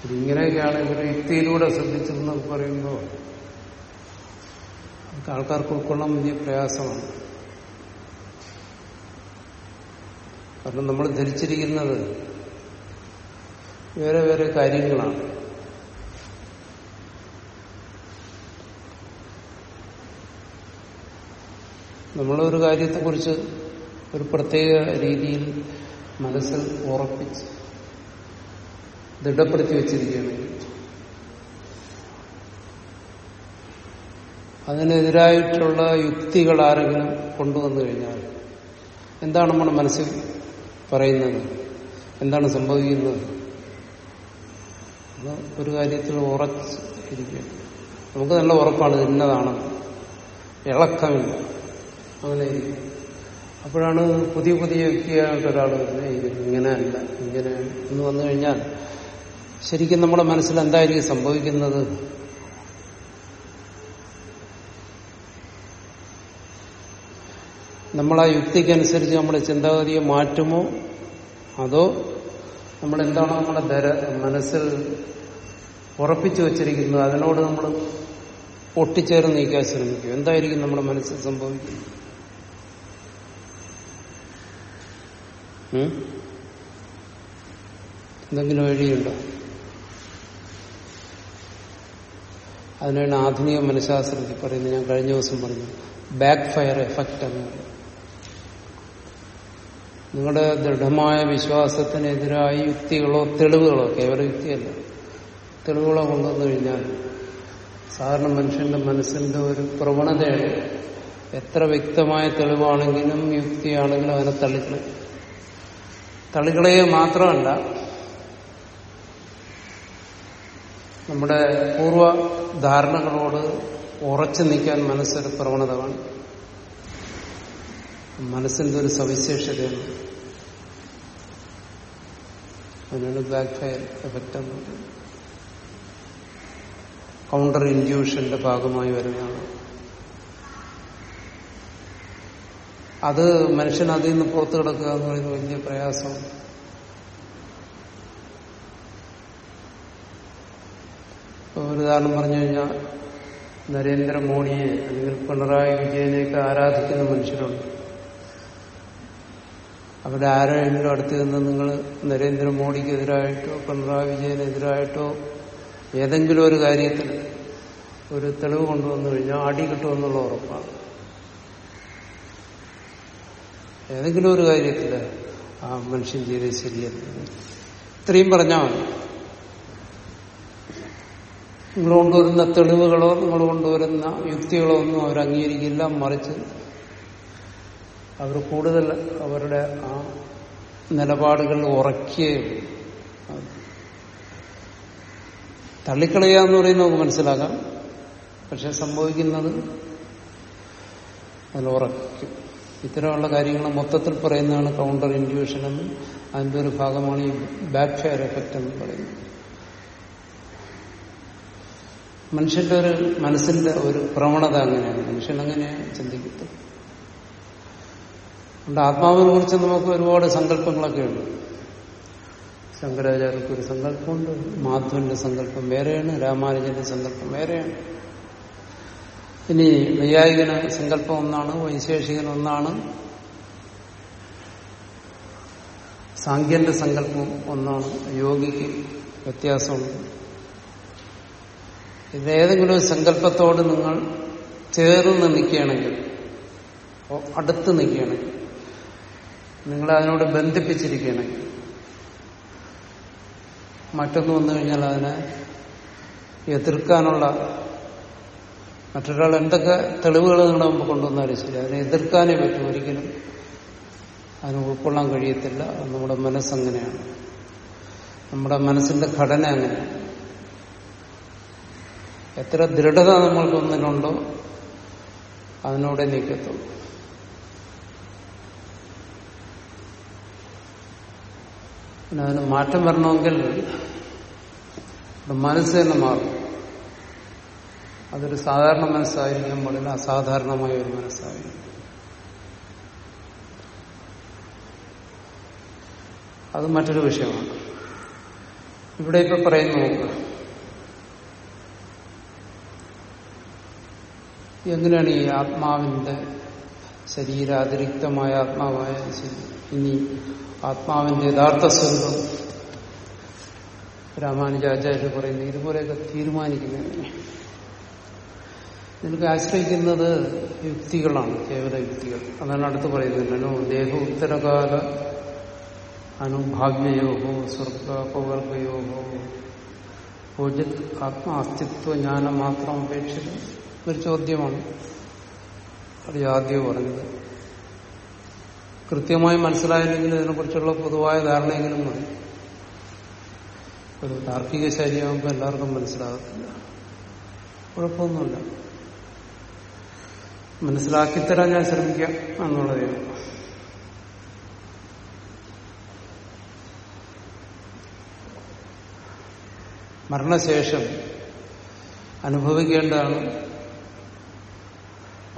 ഇതിങ്ങനെയൊക്കെയാണ് ഇവർ യുക്തിയിലൂടെ ശ്രദ്ധിച്ചതെന്ന് പറയുമ്പോൾ ആൾക്കാർക്ക് ഉൾക്കൊള്ളാൻ വലിയ പ്രയാസമാണ്. കാരണം നമ്മൾ ധരിച്ചിരിക്കുന്നത് വേറെ വേറെ കാര്യങ്ങളാണ്. നമ്മളൊരു കാര്യത്തെക്കുറിച്ച് ഒരു പ്രത്യേക രീതിയിൽ മനസ്സിൽ ഉറപ്പിച്ച് ദൃഢപ്പെടുത്തി വെച്ചിരിക്കുകയാണ്. അതിനെതിരായിട്ടുള്ള യുക്തികൾ ആരെങ്കിലും കൊണ്ടുവന്നു കഴിഞ്ഞാൽ എന്താണ് നമ്മുടെ മനസ്സിൽ പറയുന്നത്? എന്താണ് സംഭവിക്കുന്നത്? ഒരു കാര്യത്തിൽ ഉറച്ച് നമുക്ക് നല്ല ഉറപ്പാണ് ഇന്നതാണ്. ഇളക്കമില്ല. അങ്ങനെ അപ്പോഴാണ് പുതിയ പുതിയ വ്യക്തിയായിട്ട് ഒരാൾ വരുന്നത്. ഇങ്ങനെയല്ല ഇങ്ങനെ എന്ന് വന്നു കഴിഞ്ഞാൽ ശരിക്കും നമ്മുടെ മനസ്സിൽ എന്തായിരിക്കും സംഭവിക്കുന്നത്? നമ്മൾ ആ യുക്തിക്കനുസരിച്ച് നമ്മുടെ ചിന്താഗതിയെ മാറ്റുമോ? അതോ നമ്മൾ എന്താണോ നമ്മുടെ ധര മനസ്സിൽ ഉറപ്പിച്ചു വച്ചിരിക്കുന്നത് അതിനോട് നമ്മൾ ഒട്ടിച്ചേർന്ന് നീക്കാൻ ശ്രമിക്കും. എന്തായിരിക്കും നമ്മുടെ മനസ്സിൽ സംഭവിക്കുന്നത്? എന്തെങ്കിലും വഴിയുണ്ടോ? അതിനാണ് ആധുനിക മനഃശാസ്ത്രത്തിൽ പറയുന്നത്. ഞാൻ കഴിഞ്ഞ ദിവസം പറഞ്ഞു ബാക്ക് ഫയർ എഫക്റ്റ് എന്ന് പറയും. നിങ്ങളുടെ ദൃഢമായ വിശ്വാസത്തിനെതിരായി യുക്തികളോ തെളിവുകളോ കേവല യുക്തിയല്ല. തെളിവുകളോ കൊണ്ടുവന്നു കഴിഞ്ഞാൽ സാധാരണ മനുഷ്യന്റെ മനസ്സിന്റെ ഒരു പ്രവണതയാണ് എത്ര വ്യക്തമായ തെളിവാണെങ്കിലും യുക്തിയാണെങ്കിലും അതിനെ തള്ളിക്കളയും. തള്ളിക്കളയുക മാത്രമല്ല നമ്മുടെ പൂർവ ധാരണകളോട് ഉറച്ചു നിൽക്കാൻ മനസ്സൊരു പ്രവണത കാണും മനസ്സിന്റെ ഒരു സവിശേഷതയാണ്. അതിനാണ് ബ്ലാക്ക് ഫയർ എഫക്റ്റ് എന്ന് കൗണ്ടർ ഇൻഡ്യൂഷന്റെ ഭാഗമായി വരുന്നതാണ്. അത് മനുഷ്യൻ അതിൽ നിന്ന് പുറത്തു കിടക്കുക എന്ന് പറയുന്നത് വലിയ പ്രയാസം ഒരു ഉദാഹരണം പറഞ്ഞു കഴിഞ്ഞാൽ നരേന്ദ്രമോദിയെ അല്ലെങ്കിൽ പിണറായി വിജയനെയൊക്കെ ആരാധിക്കുന്ന മനുഷ്യരുണ്ട്. അവിടെ ആരെങ്കിലും അടുത്ത് നിന്ന് നിങ്ങൾ നരേന്ദ്രമോദിക്കെതിരായിട്ടോ പിണറായി വിജയനെതിരായിട്ടോ ഏതെങ്കിലും ഒരു കാര്യത്തിൽ ഒരു തെളിവ് കൊണ്ടുവന്നു കഴിഞ്ഞാൽ അടി കിട്ടുമെന്നുള്ള ഉറപ്പാണ്. ഏതെങ്കിലും ഒരു കാര്യത്തിൽ ആ മനുഷ്യൻ ചെയ്തത് ശരിയല്ല. ഇത്രയും പറഞ്ഞാൽ മതി. നിങ്ങൾ കൊണ്ടുവരുന്ന തെളിവുകളോ നിങ്ങൾ കൊണ്ടുവരുന്ന യുക്തികളോ ഒന്നും അവർ അംഗീകരിക്കില്ല മറിച്ച് അവർ കൂടുതൽ അവരുടെ ആ നിലപാടുകൾ ഉറക്കുകയും തള്ളിക്കളയുക എന്ന് പറയുന്നത് നമുക്ക് മനസ്സിലാക്കാം. പക്ഷെ സംഭവിക്കുന്നത് അതിൽ ഉറക്കും. ഇത്തരമുള്ള കാര്യങ്ങൾ മൊത്തത്തിൽ പറയുന്നതാണ് കൗണ്ടർ ഇൻഡ്യൂഷൻ എന്നും. അതിന്റെ ഒരു ഭാഗമാണ് ഈ ബാക്ക് ഫയർ എഫക്റ്റ് എന്ന് പറയുന്നത്. മനുഷ്യന്റെ ഒരു മനസ്സിന്റെ ഒരു പ്രവണത അങ്ങനെയാണ്. മനുഷ്യൻ അങ്ങനെ ചിന്തിക്കത്തു അതുകൊണ്ട് ആത്മാവിനെ കുറിച്ച് നമുക്ക് ഒരുപാട് സങ്കല്പങ്ങളൊക്കെ ഉണ്ട്. ശങ്കരാചാര്യർക്ക് ഒരു സങ്കല്പമുണ്ട് മാധവന്റെ സങ്കല്പം വേറെയാണ് രാമാനുജന്റെ സങ്കല്പം വേറെയാണ്. ഇനി വൈയായികന സങ്കല്പം ഒന്നാണ് വൈശേഷികൻ ഒന്നാണ് സാങ്കേന്റെ സങ്കല്പം ഒന്നാണ് യോഗിക്ക് വ്യത്യാസമുണ്ട്. ഇതേതെങ്കിലും ഒരു സങ്കല്പത്തോട് നിങ്ങൾ ചേർന്ന് നിൽക്കുകയാണെങ്കിൽ അടുത്ത് നിൽക്കുകയാണെങ്കിൽ നിങ്ങൾ അതിനോട് ബന്ധിപ്പിച്ചിരിക്കുകയാണെങ്കിൽ മറ്റൊന്ന് വന്നു കഴിഞ്ഞാൽ അതിനെ എതിർക്കാനുള്ള മറ്റൊരാൾ എന്തൊക്കെ തെളിവുകൾ നിങ്ങളുടെ മുമ്പ് കൊണ്ടുവന്നാലും ശരി അതിനെ എതിർക്കാനേ പറ്റും. ഒരിക്കലും അതിന് ഉൾക്കൊള്ളാൻ കഴിയത്തില്ല. നമ്മുടെ മനസ്സങ്ങനെയാണ്. നമ്മുടെ മനസ്സിന്റെ ഘടന അങ്ങനെയാണ്. എത്ര ദൃഢത നമ്മൾക്കൊന്നിലുണ്ടോ അതിനോടെ നീക്കത്തുള്ളൂ. പിന്നെ അതിന് മാറ്റം വരണമെങ്കിൽ മനസ്സ് തന്നെ മാറും. അതൊരു സാധാരണ മനസ്സായിരിക്കാൻ പാടില്ല അസാധാരണമായ ഒരു മനസ്സായിരിക്കും. അത് മറ്റൊരു വിഷയമാണ്. ഇവിടെ ഇപ്പൊ പറയുന്നു നോക്കുക. എങ്ങനെയാണ് ഈ ആത്മാവിന്റെ ശരീരാതിരിക്തമായ ആത്മാവായ ഇനി ആത്മാവിന്റെ യഥാർത്ഥ സ്വരൂപം രാമാനുജാചാര്യ പറയുന്നത് ഇതുപോലെയൊക്കെ തീരുമാനിക്കുന്നു നിനക്ക് ആശ്രയിക്കുന്നത് യുക്തികളാണ് കേവല യുക്തികൾ. അതാണ് അടുത്ത് പറയുന്നത് ദേഹ ഉത്തരകാല അനുഭാവ്യയോഹോ സ്വർഗപവർഗയോഹോ ആത്മാ അസ്തിത്വ ജ്ഞാനം മാത്രം അപേക്ഷിത ഒരു ചോദ്യമാണ്. അത് ആദ്യം പറഞ്ഞത്. കൃത്യമായി മനസ്സിലായില്ലെങ്കിൽ ഇതിനെക്കുറിച്ചുള്ള പൊതുവായ ധാരണയെങ്കിലും മതി. ഒരു താർക്കിക ശൈലിയാകുമ്പോൾ എല്ലാവർക്കും മനസ്സിലാകത്തില്ല. കുഴപ്പമൊന്നുമില്ല. മനസ്സിലാക്കിത്തരാൻ ഞാൻ ശ്രമിക്കാം എന്നുള്ളതേ മരണശേഷം അനുഭവിക്കേണ്ടതാണ്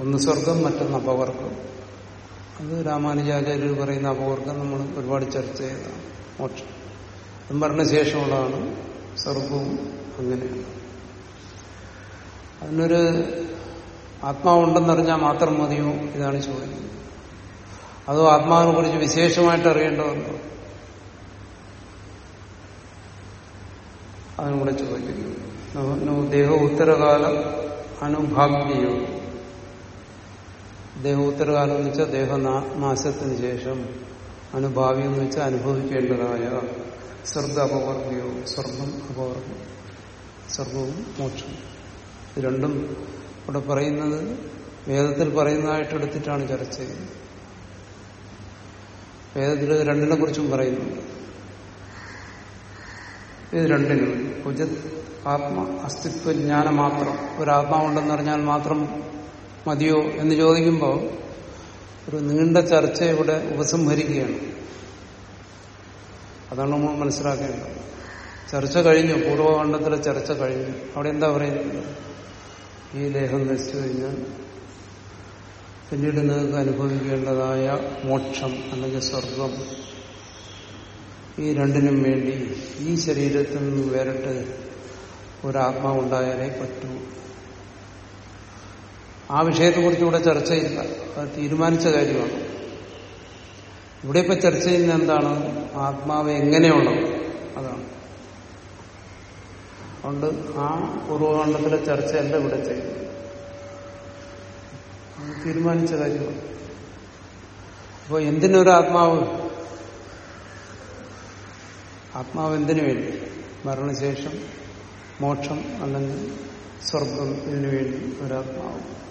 ഒന്ന് സ്വർഗം മറ്റൊന്ന് അപവർഗം. അത് രാമാനുജാചാര്യർ പറയുന്ന അപവർഗം നമ്മൾ ഒരുപാട് ചർച്ച ചെയ്തതാണ് മോക്ഷം. അത് മരണശേഷമുള്ളതാണ് സ്വർഗവും അങ്ങനെയാണ് അതിനൊരു ആത്മാവുണ്ടെന്നറിഞ്ഞാൽ മാത്രം മതിയോ ഇതാണ് ചോദിക്കുന്നത് അതോ ആത്മാവിനെ കുറിച്ച് വിശേഷമായിട്ട് അറിയേണ്ടതുണ്ടോ അതിനും കൂടെ ചോദിക്കുന്നു. ദേഹ ഉത്തരകാല അനുഭാഗ്യോ ദേഹോത്തരകാലം എന്ന് വെച്ചാൽ ദേഹനാശത്തിന് ശേഷം അനുഭാവി എന്ന് വെച്ചാൽ അനുഭവിക്കേണ്ടതായ സ്വർഗ അപവർഗ്യോ സ്വർഗം അപവർഗം സ്വർഗവും മോക്ഷവും. ഇത് രണ്ടും ഇവിടെ പറയുന്നത് വേദത്തിൽ പറയുന്നതായിട്ട് എടുത്തിട്ടാണ് ചർച്ച ചെയ്യുന്നത്. വേദത്തിൽ രണ്ടിനെ കുറിച്ചും പറയുന്നുണ്ട്. ഇത് രണ്ടിനും ഉചിത് ആത്മ അസ്തിത്വ ജ്ഞാനം മാത്രം ഒരു ആത്മാവുണ്ടെന്ന് അറിഞ്ഞാൽ മാത്രം മതിയോ എന്ന് ചോദിക്കുമ്പോൾ ഒരു നീണ്ട ചർച്ച ഇവിടെ ഉപസംഹരിക്കുകയാണ്. അതാണ് നമ്മൾ മനസ്സിലാക്കേണ്ടത്. ചർച്ച കഴിഞ്ഞു പൂർവകണ്ഠത്തിലെ ചർച്ച കഴിഞ്ഞു. അവിടെ എന്താ പറയുന്നത്? ഈ ലേഖം നശിച്ചു കഴിഞ്ഞാൽ പിന്നീട് നിങ്ങൾക്ക് അനുഭവിക്കേണ്ടതായ മോക്ഷം അല്ലെങ്കിൽ സ്വർഗം ഈ രണ്ടിനും വേണ്ടി ഈ ശരീരത്തിൽ നിന്ന് വേറിട്ട് ഒരാത്മാവുണ്ടായാലേ പറ്റൂ. ആ വിഷയത്തെക്കുറിച്ച് ഇവിടെ ചർച്ചയില്ല. അത് തീരുമാനിച്ച കാര്യമാണ്. ഇവിടെ ഇപ്പൊ ചർച്ച ചെയ്യുന്ന എന്താണ്? ആത്മാവ് എങ്ങനെയുള്ളത്? അതാണ്. അതുകൊണ്ട് ആ പൂർവകാണ്ഡത്തിലെ ചർച്ചയല്ല ഇവിടെ ചെയ്യുന്നത്. തീരുമാനിച്ച കാര്യമാണ്. അപ്പോൾ എന്തിനൊരു ആത്മാവ്? ആത്മാവ് എന്തിനു വേണ്ടി? മരണശേഷം മോക്ഷം അല്ലെങ്കിൽ സ്വർഗം ഇതിനു വേണ്ടി ഒരാത്മാവ്.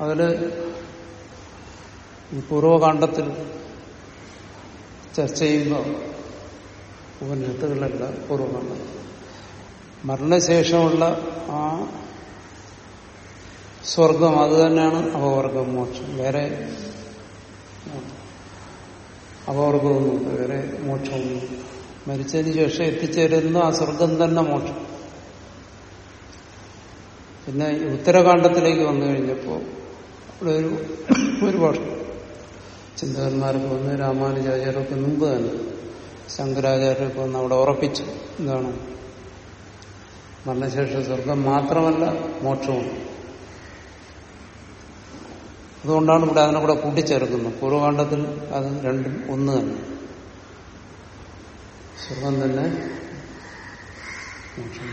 അതിൽ ഈ പൂർവകാന്ഡത്തിൽ ചർച്ച ചെയ്യുന്ന ഉപനിഷത്തുകളല്ല പൂർവകാന്ഡം മരണശേഷമുള്ള ആ സ്വർഗം അത് തന്നെയാണ് അപവർഗം മോക്ഷം വേറെ അപവർഗമൊന്നുമില്ല. വേറെ മോക്ഷമൊന്നുമില്ല. മരിച്ചതിന് ശേഷം എത്തിച്ചേരുന്ന ആ സ്വർഗം തന്നെ മോക്ഷം. പിന്നെ ഉത്തരകാന്ഡത്തിലേക്ക് വന്നു കഴിഞ്ഞപ്പോൾ ഇവിടെ ഒരു ഒരു വർഷം ചിന്തകന്മാരൊക്കെ വന്ന് രാമാനുജാചാര്യൊക്കെ മുമ്പ് തന്നെ ശങ്കരാചാര്യൊക്കെ വന്ന് അവിടെ ഉറപ്പിച്ചു. എന്താണ്? മരണശേഷം സ്വർഗം മാത്രമല്ല മോക്ഷവും. അതുകൊണ്ടാണ് ഇവിടെ അതിനെ കൂടെ കൂട്ടിച്ചേർക്കുന്നത്. പൂർവകാണ്ഡത്തിൽ അത് രണ്ടും ഒന്ന് തന്നെ. സ്വർഗം തന്നെ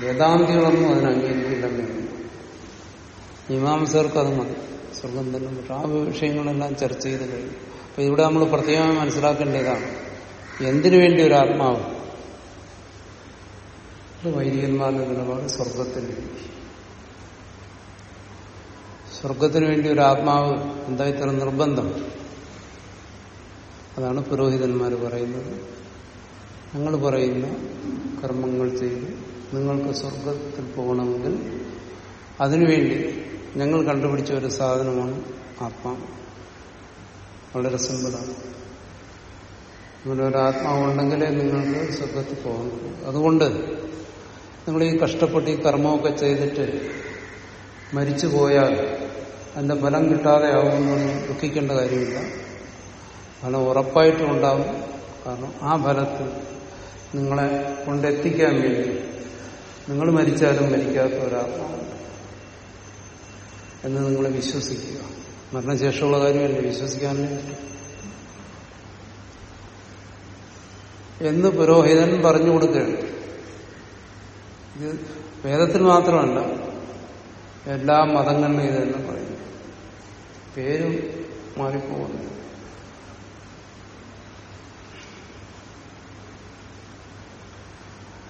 വേദാന്തികളൊന്നും അതിന് അംഗീകരിക്കില്ലെന്നേ. മീമാംസകർക്ക് അത് മതി. സ്വർഗം തന്നെ ആ വിഷയങ്ങളെല്ലാം ചർച്ച ചെയ്ത് കഴിഞ്ഞു. അപ്പൊ ഇവിടെ നമ്മൾ പ്രത്യേകമായി മനസ്സിലാക്കേണ്ടതാണ് എന്തിനു വേണ്ടി ഒരു ആത്മാവ്? വൈദികന്മാരുടെ നിലപാട് സ്വർഗത്തിന് വേണ്ടി. സ്വർഗത്തിന് വേണ്ടി ഒരു ആത്മാവ് എന്താ ഇത്ര നിർബന്ധം. അതാണ് പുരോഹിതന്മാർ പറയുന്നത്. ഞങ്ങൾ പറയുന്ന കർമ്മങ്ങൾ ചെയ്ത് നിങ്ങൾക്ക് സ്വർഗത്തിൽ പോകണമെങ്കിൽ അതിനുവേണ്ടി ഞങ്ങൾ കണ്ടുപിടിച്ച ഒരു സാധനമാണ് ആത്മാവ് വളരെ സിമ്പിളാണ്. അങ്ങനെ ഒരു ആത്മാവുണ്ടെങ്കിലേ നിങ്ങൾക്ക് സ്വർഗത്തിൽ പോകാൻ അതുകൊണ്ട് നിങ്ങൾ ഈ കഷ്ടപ്പെട്ട് ഈ കർമ്മമൊക്കെ ചെയ്തിട്ട് മരിച്ചു പോയാൽ അതിന്റെ ഫലം കിട്ടാതെ ആവുമെന്ന് ദുഃഖിക്കേണ്ട കാര്യമില്ല. ഫലം ഉറപ്പായിട്ടും ഉണ്ടാവും കാരണം ആ ഫലത്തിൽ നിങ്ങളെ കൊണ്ടെത്തിക്കാൻ വേണ്ടി നിങ്ങൾ മരിച്ചാലും മരിക്കാത്ത ഒരാത്മാവുണ്ട് എന്ന് നിങ്ങൾ വിശ്വസിക്കുക. മരണശേഷമുള്ള കാര്യമല്ലേ? വിശ്വസിക്കാനേ പറ്റും എന്ന് പുരോഹിതൻ പറഞ്ഞു കൊടുക്കുകയാണ്. ഇത് വേദത്തിൽ മാത്രമല്ല എല്ലാ മതങ്ങളിലും ഇത് തന്നെ പറയുന്നു. പേരും മാറിപ്പോകുന്നു.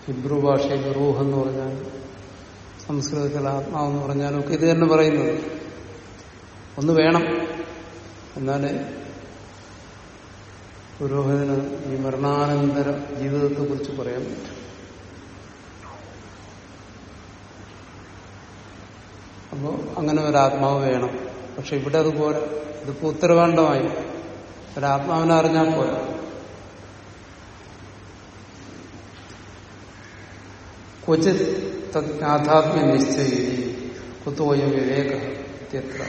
ഹിബ്രു ഭാഷയിൽ റൂഹ് എന്ന് പറഞ്ഞാൽ സംസ്കൃതത്തിൽ ആത്മാവെന്ന് പറഞ്ഞാലും ഒക്കെ ഇത് തന്നെ പറയുന്നത്. ഒന്ന് വേണം. എന്നാലേ പുരോഹിതന് ഈ മരണാനന്തര ജീവിതത്തെ കുറിച്ച് പറയാൻ പറ്റും. അപ്പോൾ അങ്ങനെ ഒരു ആത്മാവ് വേണം. പക്ഷെ ഇവിടെ അതുപോലെ ഇതിപ്പോ ഉത്തരവാണ്ടമായി ഒരാത്മാവിനെ അറിഞ്ഞാൽ പോരാ. ക്വചിത് യാഥാത്മ്യ നിശ്ചയി കുത്തോയം വിവേക ഇത്യത്ര.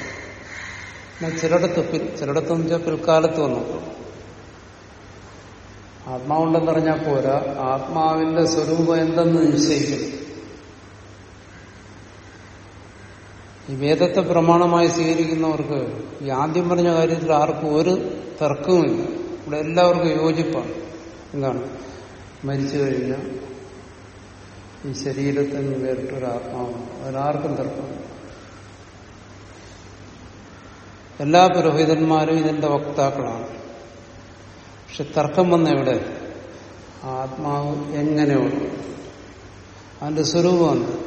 ചിലടത്ത് ചിലയിടത്തെന്ന് വെച്ചാൽ പിൽക്കാലത്ത് വന്നപ്പോൾ ആത്മാവുണ്ടെന്നറിഞ്ഞാൽ പോരാ. ആത്മാവിന്റെ സ്വരൂപം എന്തെന്ന് നിശ്ചയിക്കണം ഈ വേദത്തെ പ്രമാണമായി സ്വീകരിക്കുന്നവർക്ക് ഈ ആദ്യം പറഞ്ഞ കാര്യത്തിൽ ആർക്കും ഒരു തർക്കവുമില്ല. ഇവിടെ എല്ലാവർക്കും യോജിപ്പാണ്. എന്താണ്? മരിച്ചു കഴിഞ്ഞാൽ ഈ ശരീരത്തിൽ നിന്ന് വേറിട്ടൊരു ആത്മാവാണ് അതിലാർക്കും തർക്കം. എല്ലാ പുരോഹിതന്മാരും ഇതിന്റെ വക്താക്കളാണ്. പക്ഷെ തർക്കം വന്ന എവിടെ? ആത്മാവ് എങ്ങനെയുള്ളു അതിന്റെ സ്വരൂപമാണ്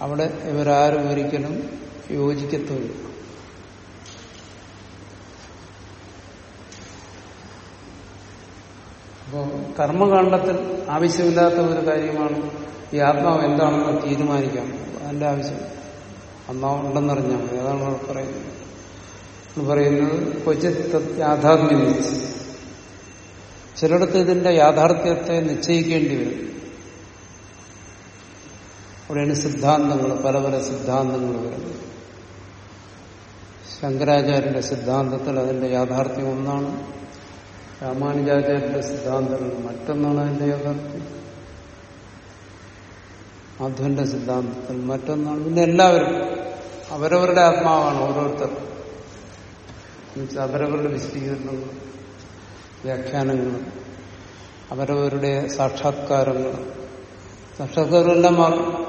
അവിടെ ഇവരാരും ഒരിക്കലും യോജിക്കത്തുമില്ല. അപ്പോൾ കർമ്മകാണ്ഡത്തിൽ ആവശ്യമില്ലാത്ത ഒരു കാര്യമാണ് ഈ ആത്മാവ് എന്താണെന്ന് തീരുമാനിക്കാം അതിന്റെ ആവശ്യം. അന്നാവ് ഉണ്ടെന്നറിഞ്ഞാൽ മതി. അതാണ് അവർ പറയുന്നത്. പറയുന്നത് ക്വചിത് യാഥാർത്ഥ്യം ചിലയിടത്ത് ഇതിന്റെ യാഥാർത്ഥ്യത്തെ നിശ്ചയിക്കേണ്ടി വരും. അവിടെയാണ് സിദ്ധാന്തങ്ങൾ പല പല സിദ്ധാന്തങ്ങൾ വരുന്നത്. ശങ്കരാചാര്യന്റെ സിദ്ധാന്തത്തിൽ അതിന്റെ യാഥാർത്ഥ്യം ഒന്നാണ്. രാമാനുജാചാര്യന്റെ സിദ്ധാന്തങ്ങൾ മറ്റൊന്നാണ് അതിന്റെ യാഥാർത്ഥ്യം മാധവന്റെ സിദ്ധാന്തത്തിൽ മറ്റൊന്നാണ്. പിന്നെ എല്ലാവരും അവരവരുടെ ആത്മാവാണ് ഓരോരുത്തർ. അവരവരുടെ വിശദീകരണങ്ങൾ വ്യാഖ്യാനങ്ങൾ അവരവരുടെ സാക്ഷാത്കാരങ്ങൾ. സാക്ഷാത്കാരമെല്ലാം മാറും.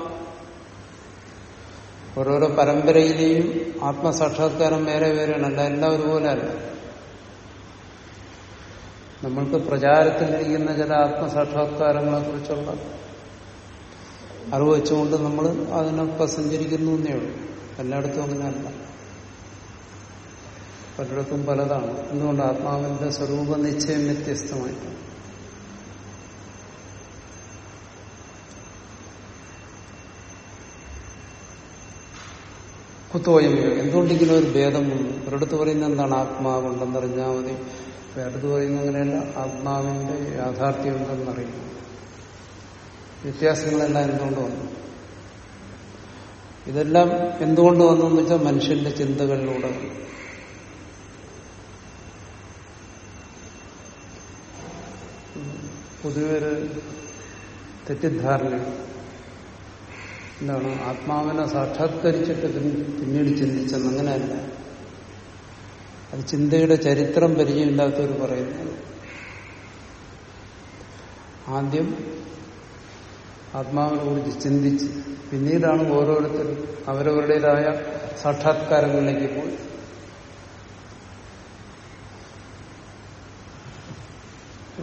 ഓരോരോ പരമ്പരയിലെയും ആത്മസാക്ഷാത്കാരം വേറെ വേറെയാണ്. അല്ല എല്ലാം ഒരുപോലെ അല്ല നമ്മൾക്ക് പ്രചാരത്തിലിരിക്കുന്ന ചില ആത്മസാക്ഷാത്കാരങ്ങളെ കുറിച്ചുള്ള അറിവ് വെച്ചുകൊണ്ട് നമ്മൾ അതിനൊക്കെ സഞ്ചരിക്കുന്നു എന്നേ ഉള്ളൂ. എല്ലായിടത്തും അങ്ങനെയല്ല. പലയിടത്തും പലതാണ്. എന്തുകൊണ്ട് ആത്മാവിന്റെ സ്വരൂപ നിശ്ചയം വ്യത്യസ്തമായിട്ടാണ് കുത്തുവയം എന്തുകൊണ്ടിങ്ങനെ ഒരു ഭേദം ഒരിടത്ത് പറയുന്ന എന്താണ്? ആത്മാവുണ്ടെന്നറിഞ്ഞാൽ മതി. വേറെടുത്ത് പറയുന്ന അങ്ങനെയല്ല. ആത്മാവിന്റെ യാഥാർത്ഥ്യം എന്തെന്നറിയുന്നു വ്യത്യാസങ്ങളെല്ലാം എന്തുകൊണ്ട് വന്നു? ഇതെല്ലാം എന്തുകൊണ്ട് വന്നു എന്ന് വെച്ചാൽ മനുഷ്യന്റെ ചിന്തകളിലൂടെ പൊതുവെ ഒരു തെറ്റിദ്ധാരണ എന്താണ്? ആത്മാവിനെ സാക്ഷാത്കരിച്ചിട്ട് പിന്നീട് ചിന്തിച്ചെന്ന് അങ്ങനെയല്ല. അത് ചിന്തയുടെ ചരിത്രം പരിചയമില്ലാത്തവർ പറയുന്നത് ആദ്യം ആത്മാവിനെ കുറിച്ച് ചിന്തിച്ച് പിന്നീടാണ് ഓരോരുത്തരും അവരവരുടേതായ സാക്ഷാത്കാരങ്ങളിലേക്ക് പോയി.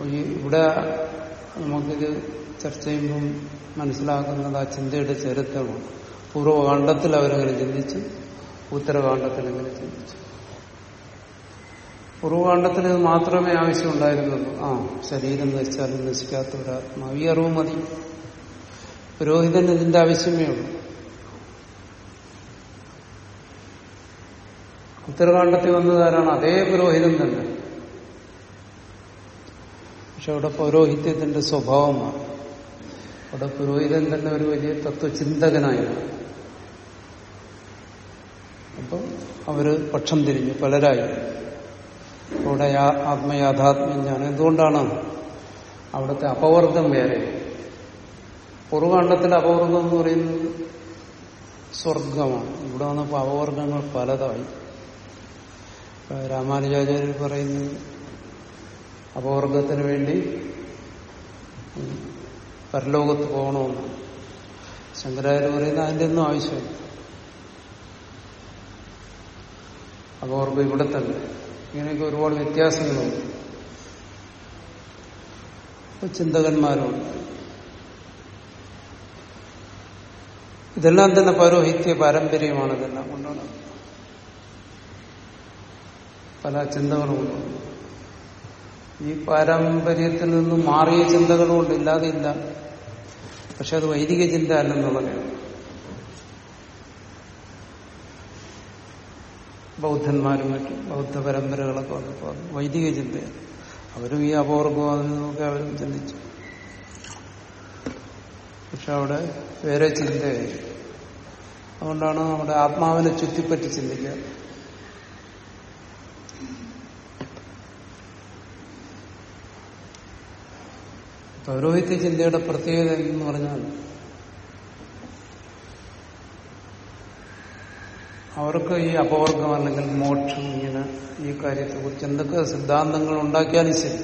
ഈ ഇവിടെ നമുക്കിത് ചർച്ച ചെയ്യുമ്പം മനസ്സിലാക്കുന്നത് ആ ചിന്തയുടെ ചരിത്രമാണ്. പൂർവകാണ്ഡത്തിൽ അവരങ്ങനെ ചിന്തിച്ചു ഉത്തരകാണ്ഡത്തിൽ അങ്ങനെ ചിന്തിച്ചു. പൂർവകാണ്ഡത്തിൽ ഇത് മാത്രമേ ആവശ്യമുണ്ടായിരുന്നുള്ളൂ. ആ ശരീരം നശിച്ചാലും നശിക്കാത്ത ഒരാത്മാവ്. ഈ അറിവ് മതി. പുരോഹിതന് ഇതിന്റെ ആവശ്യമേ ഉള്ളൂ. ഉത്തരകാണ്ഡത്തിൽ വന്നതാരാണ് അതേ പുരോഹിതൻ തന്നെ. പക്ഷെ അവിടെ പൗരോഹിത്യത്തിന്റെ സ്വഭാവമാണ്. അവിടെ പുരോഹിതൻ തന്നെ ഒരു വലിയ തത്വചിന്തകനായിരുന്നു. അപ്പം അവർ പക്ഷം തിരിഞ്ഞു പലരായി. അവിടെ ആത്മയാഥാത്മ്യം എന്തുകൊണ്ടാണ് അവിടുത്തെ അപവർഗം വേറെ? പൂർവകാണ്ഡത്തിലെ അപവർഗം എന്ന് പറയുന്നത് സ്വർഗമാണ് ഇവിടെ വന്നപ്പോൾ അപവർഗങ്ങൾ പലതായി. രാമാനുജാചാര്യർ പറയുന്നു അപവർഗത്തിന് വേണ്ടി പരലോകത്ത് പോകണമെന്ന്. ശങ്കരാചാര്യ പറയുന്നത് അതിന്റെ ഒന്നും ആവശ്യമില്ല. അപവർഗം ഇവിടെ തന്നെ. ഇങ്ങനെയൊക്കെ ഒരുപാട് വ്യത്യാസങ്ങളുണ്ട് ചിന്തകന്മാരുണ്ട് ഇതെല്ലാം തന്നെ പരോഹിത്യ പാരമ്പര്യമാണ് ഇതെല്ലാം കൊണ്ടാണ്. പല ചിന്തകളുമുണ്ട് ഈ പാരമ്പര്യത്തിൽ നിന്ന് മാറിയ ചിന്തകളുമുണ്ട് ഇല്ലാതെ ഇല്ല. പക്ഷെ അത് വൈദിക ചിന്ത അല്ലെന്നുള്ളതാണ്. ബൗദ്ധന്മാരും മറ്റും ബൗദ്ധ പരമ്പരകളൊക്കെ വന്നപ്പോൾ അത് വൈദിക ചിന്തയാണ്. അവരും ഈ അപവർഗമൊക്കെ അവരും ചിന്തിച്ചു. പക്ഷെ അവിടെ വേറെ ചിന്തയായി. അതുകൊണ്ടാണ് നമ്മുടെ ആത്മാവിനെ ചുറ്റിപ്പറ്റി ചിന്തിക്കുക. പൗരോഹിത്യ ചിന്തയുടെ പ്രത്യേകത എന്ന് പറഞ്ഞാൽ അവർക്ക് ഈ അപവർഗം അല്ലെങ്കിൽ മോക്ഷം ഇങ്ങനെ ഈ കാര്യത്തെക്കുറിച്ച് എന്തൊക്കെ സിദ്ധാന്തങ്ങൾ ഉണ്ടാക്കിയാലും ശരി.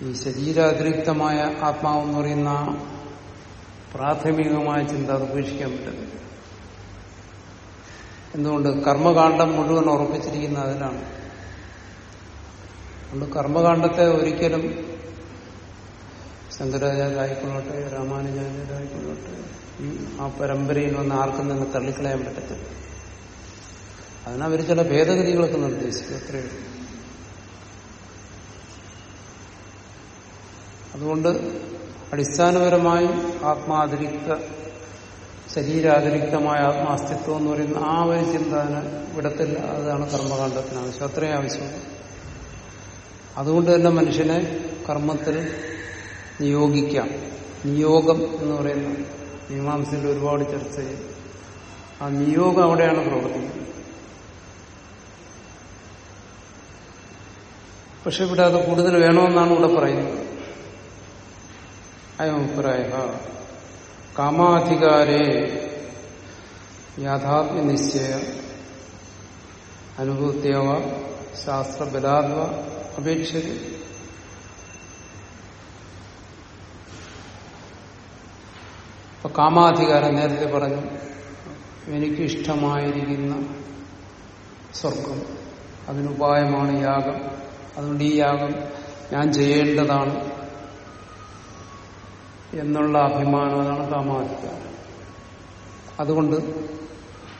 ഈ ശരീരാതിരിക്തമായ ആത്മാവെന്ന് പറയുന്ന പ്രാഥമികമായ ചിന്ത അത് ഉപേക്ഷിക്കാൻ പറ്റുന്നില്ല എന്തുകൊണ്ട്? കർമ്മകാന്ഡം മുഴുവൻ ഉറപ്പിച്ചിരിക്കുന്ന അതിലാണ്. അതുകൊണ്ട് കർമ്മകാന്ഡത്തെ ഒരിക്കലും ശങ്കരാചാര്യായിക്കൊള്ളട്ടെ രാമാനുജാചാര്യായിക്കൊള്ളട്ടെ ഈ ആ പരമ്പരയിൽ വന്ന് ആർക്കും തന്നെ തള്ളിക്കളയാൻ പറ്റത്തില്ല. അതിനവർ ചില ഭേദഗതികളൊക്കെ നിർദ്ദേശിക്കും അത്രയേ അതുകൊണ്ട് അടിസ്ഥാനപരമായി ആത്മാതിരിക്ത ശരീരാതിരിക്തമായ ആത്മാസ്തിത്വം എന്ന് പറയുന്ന ആ ഒരു ചിന്ത വിടത്തില്ല. അതാണ് കർമ്മകാന്ഡത്തിന് ആവശ്യം അത്രയും ആവശ്യമുണ്ട് അതുകൊണ്ട് തന്നെ മനുഷ്യനെ കർമ്മത്തിൽ നിയോഗിക്കാം. നിയോഗം എന്ന് പറയുന്ന മീമാംസയിൽ ഒരുപാട് ചർച്ച ചെയ്യും ആ നിയോഗം അവിടെയാണ് പ്രവർത്തിക്കുന്നത്. പക്ഷെ ഇവിടെ അത് കൂടുതൽ വേണമെന്നാണ് ഇവിടെ പറയുന്നത്. അയമഭിപ്രായ കാമാധികാരേ യാഥാത്മ്യ നിശ്ചയ. അനുഭൂത്യവ ശാസ്ത്രബലാത്വ അപേക്ഷത. അപ്പൊ കാമാധികാരം നേരത്തെ പറഞ്ഞു. എനിക്കിഷ്ടമായിരിക്കുന്ന സ്വർഗം. അതിനുപായമാണ് യാഗം. അതുകൊണ്ട് ഈ യാഗം ഞാൻ ചെയ്യേണ്ടതാണ് എന്നുള്ള അഭിമാനം അതാണ് കാമാധികാരം. അതുകൊണ്ട്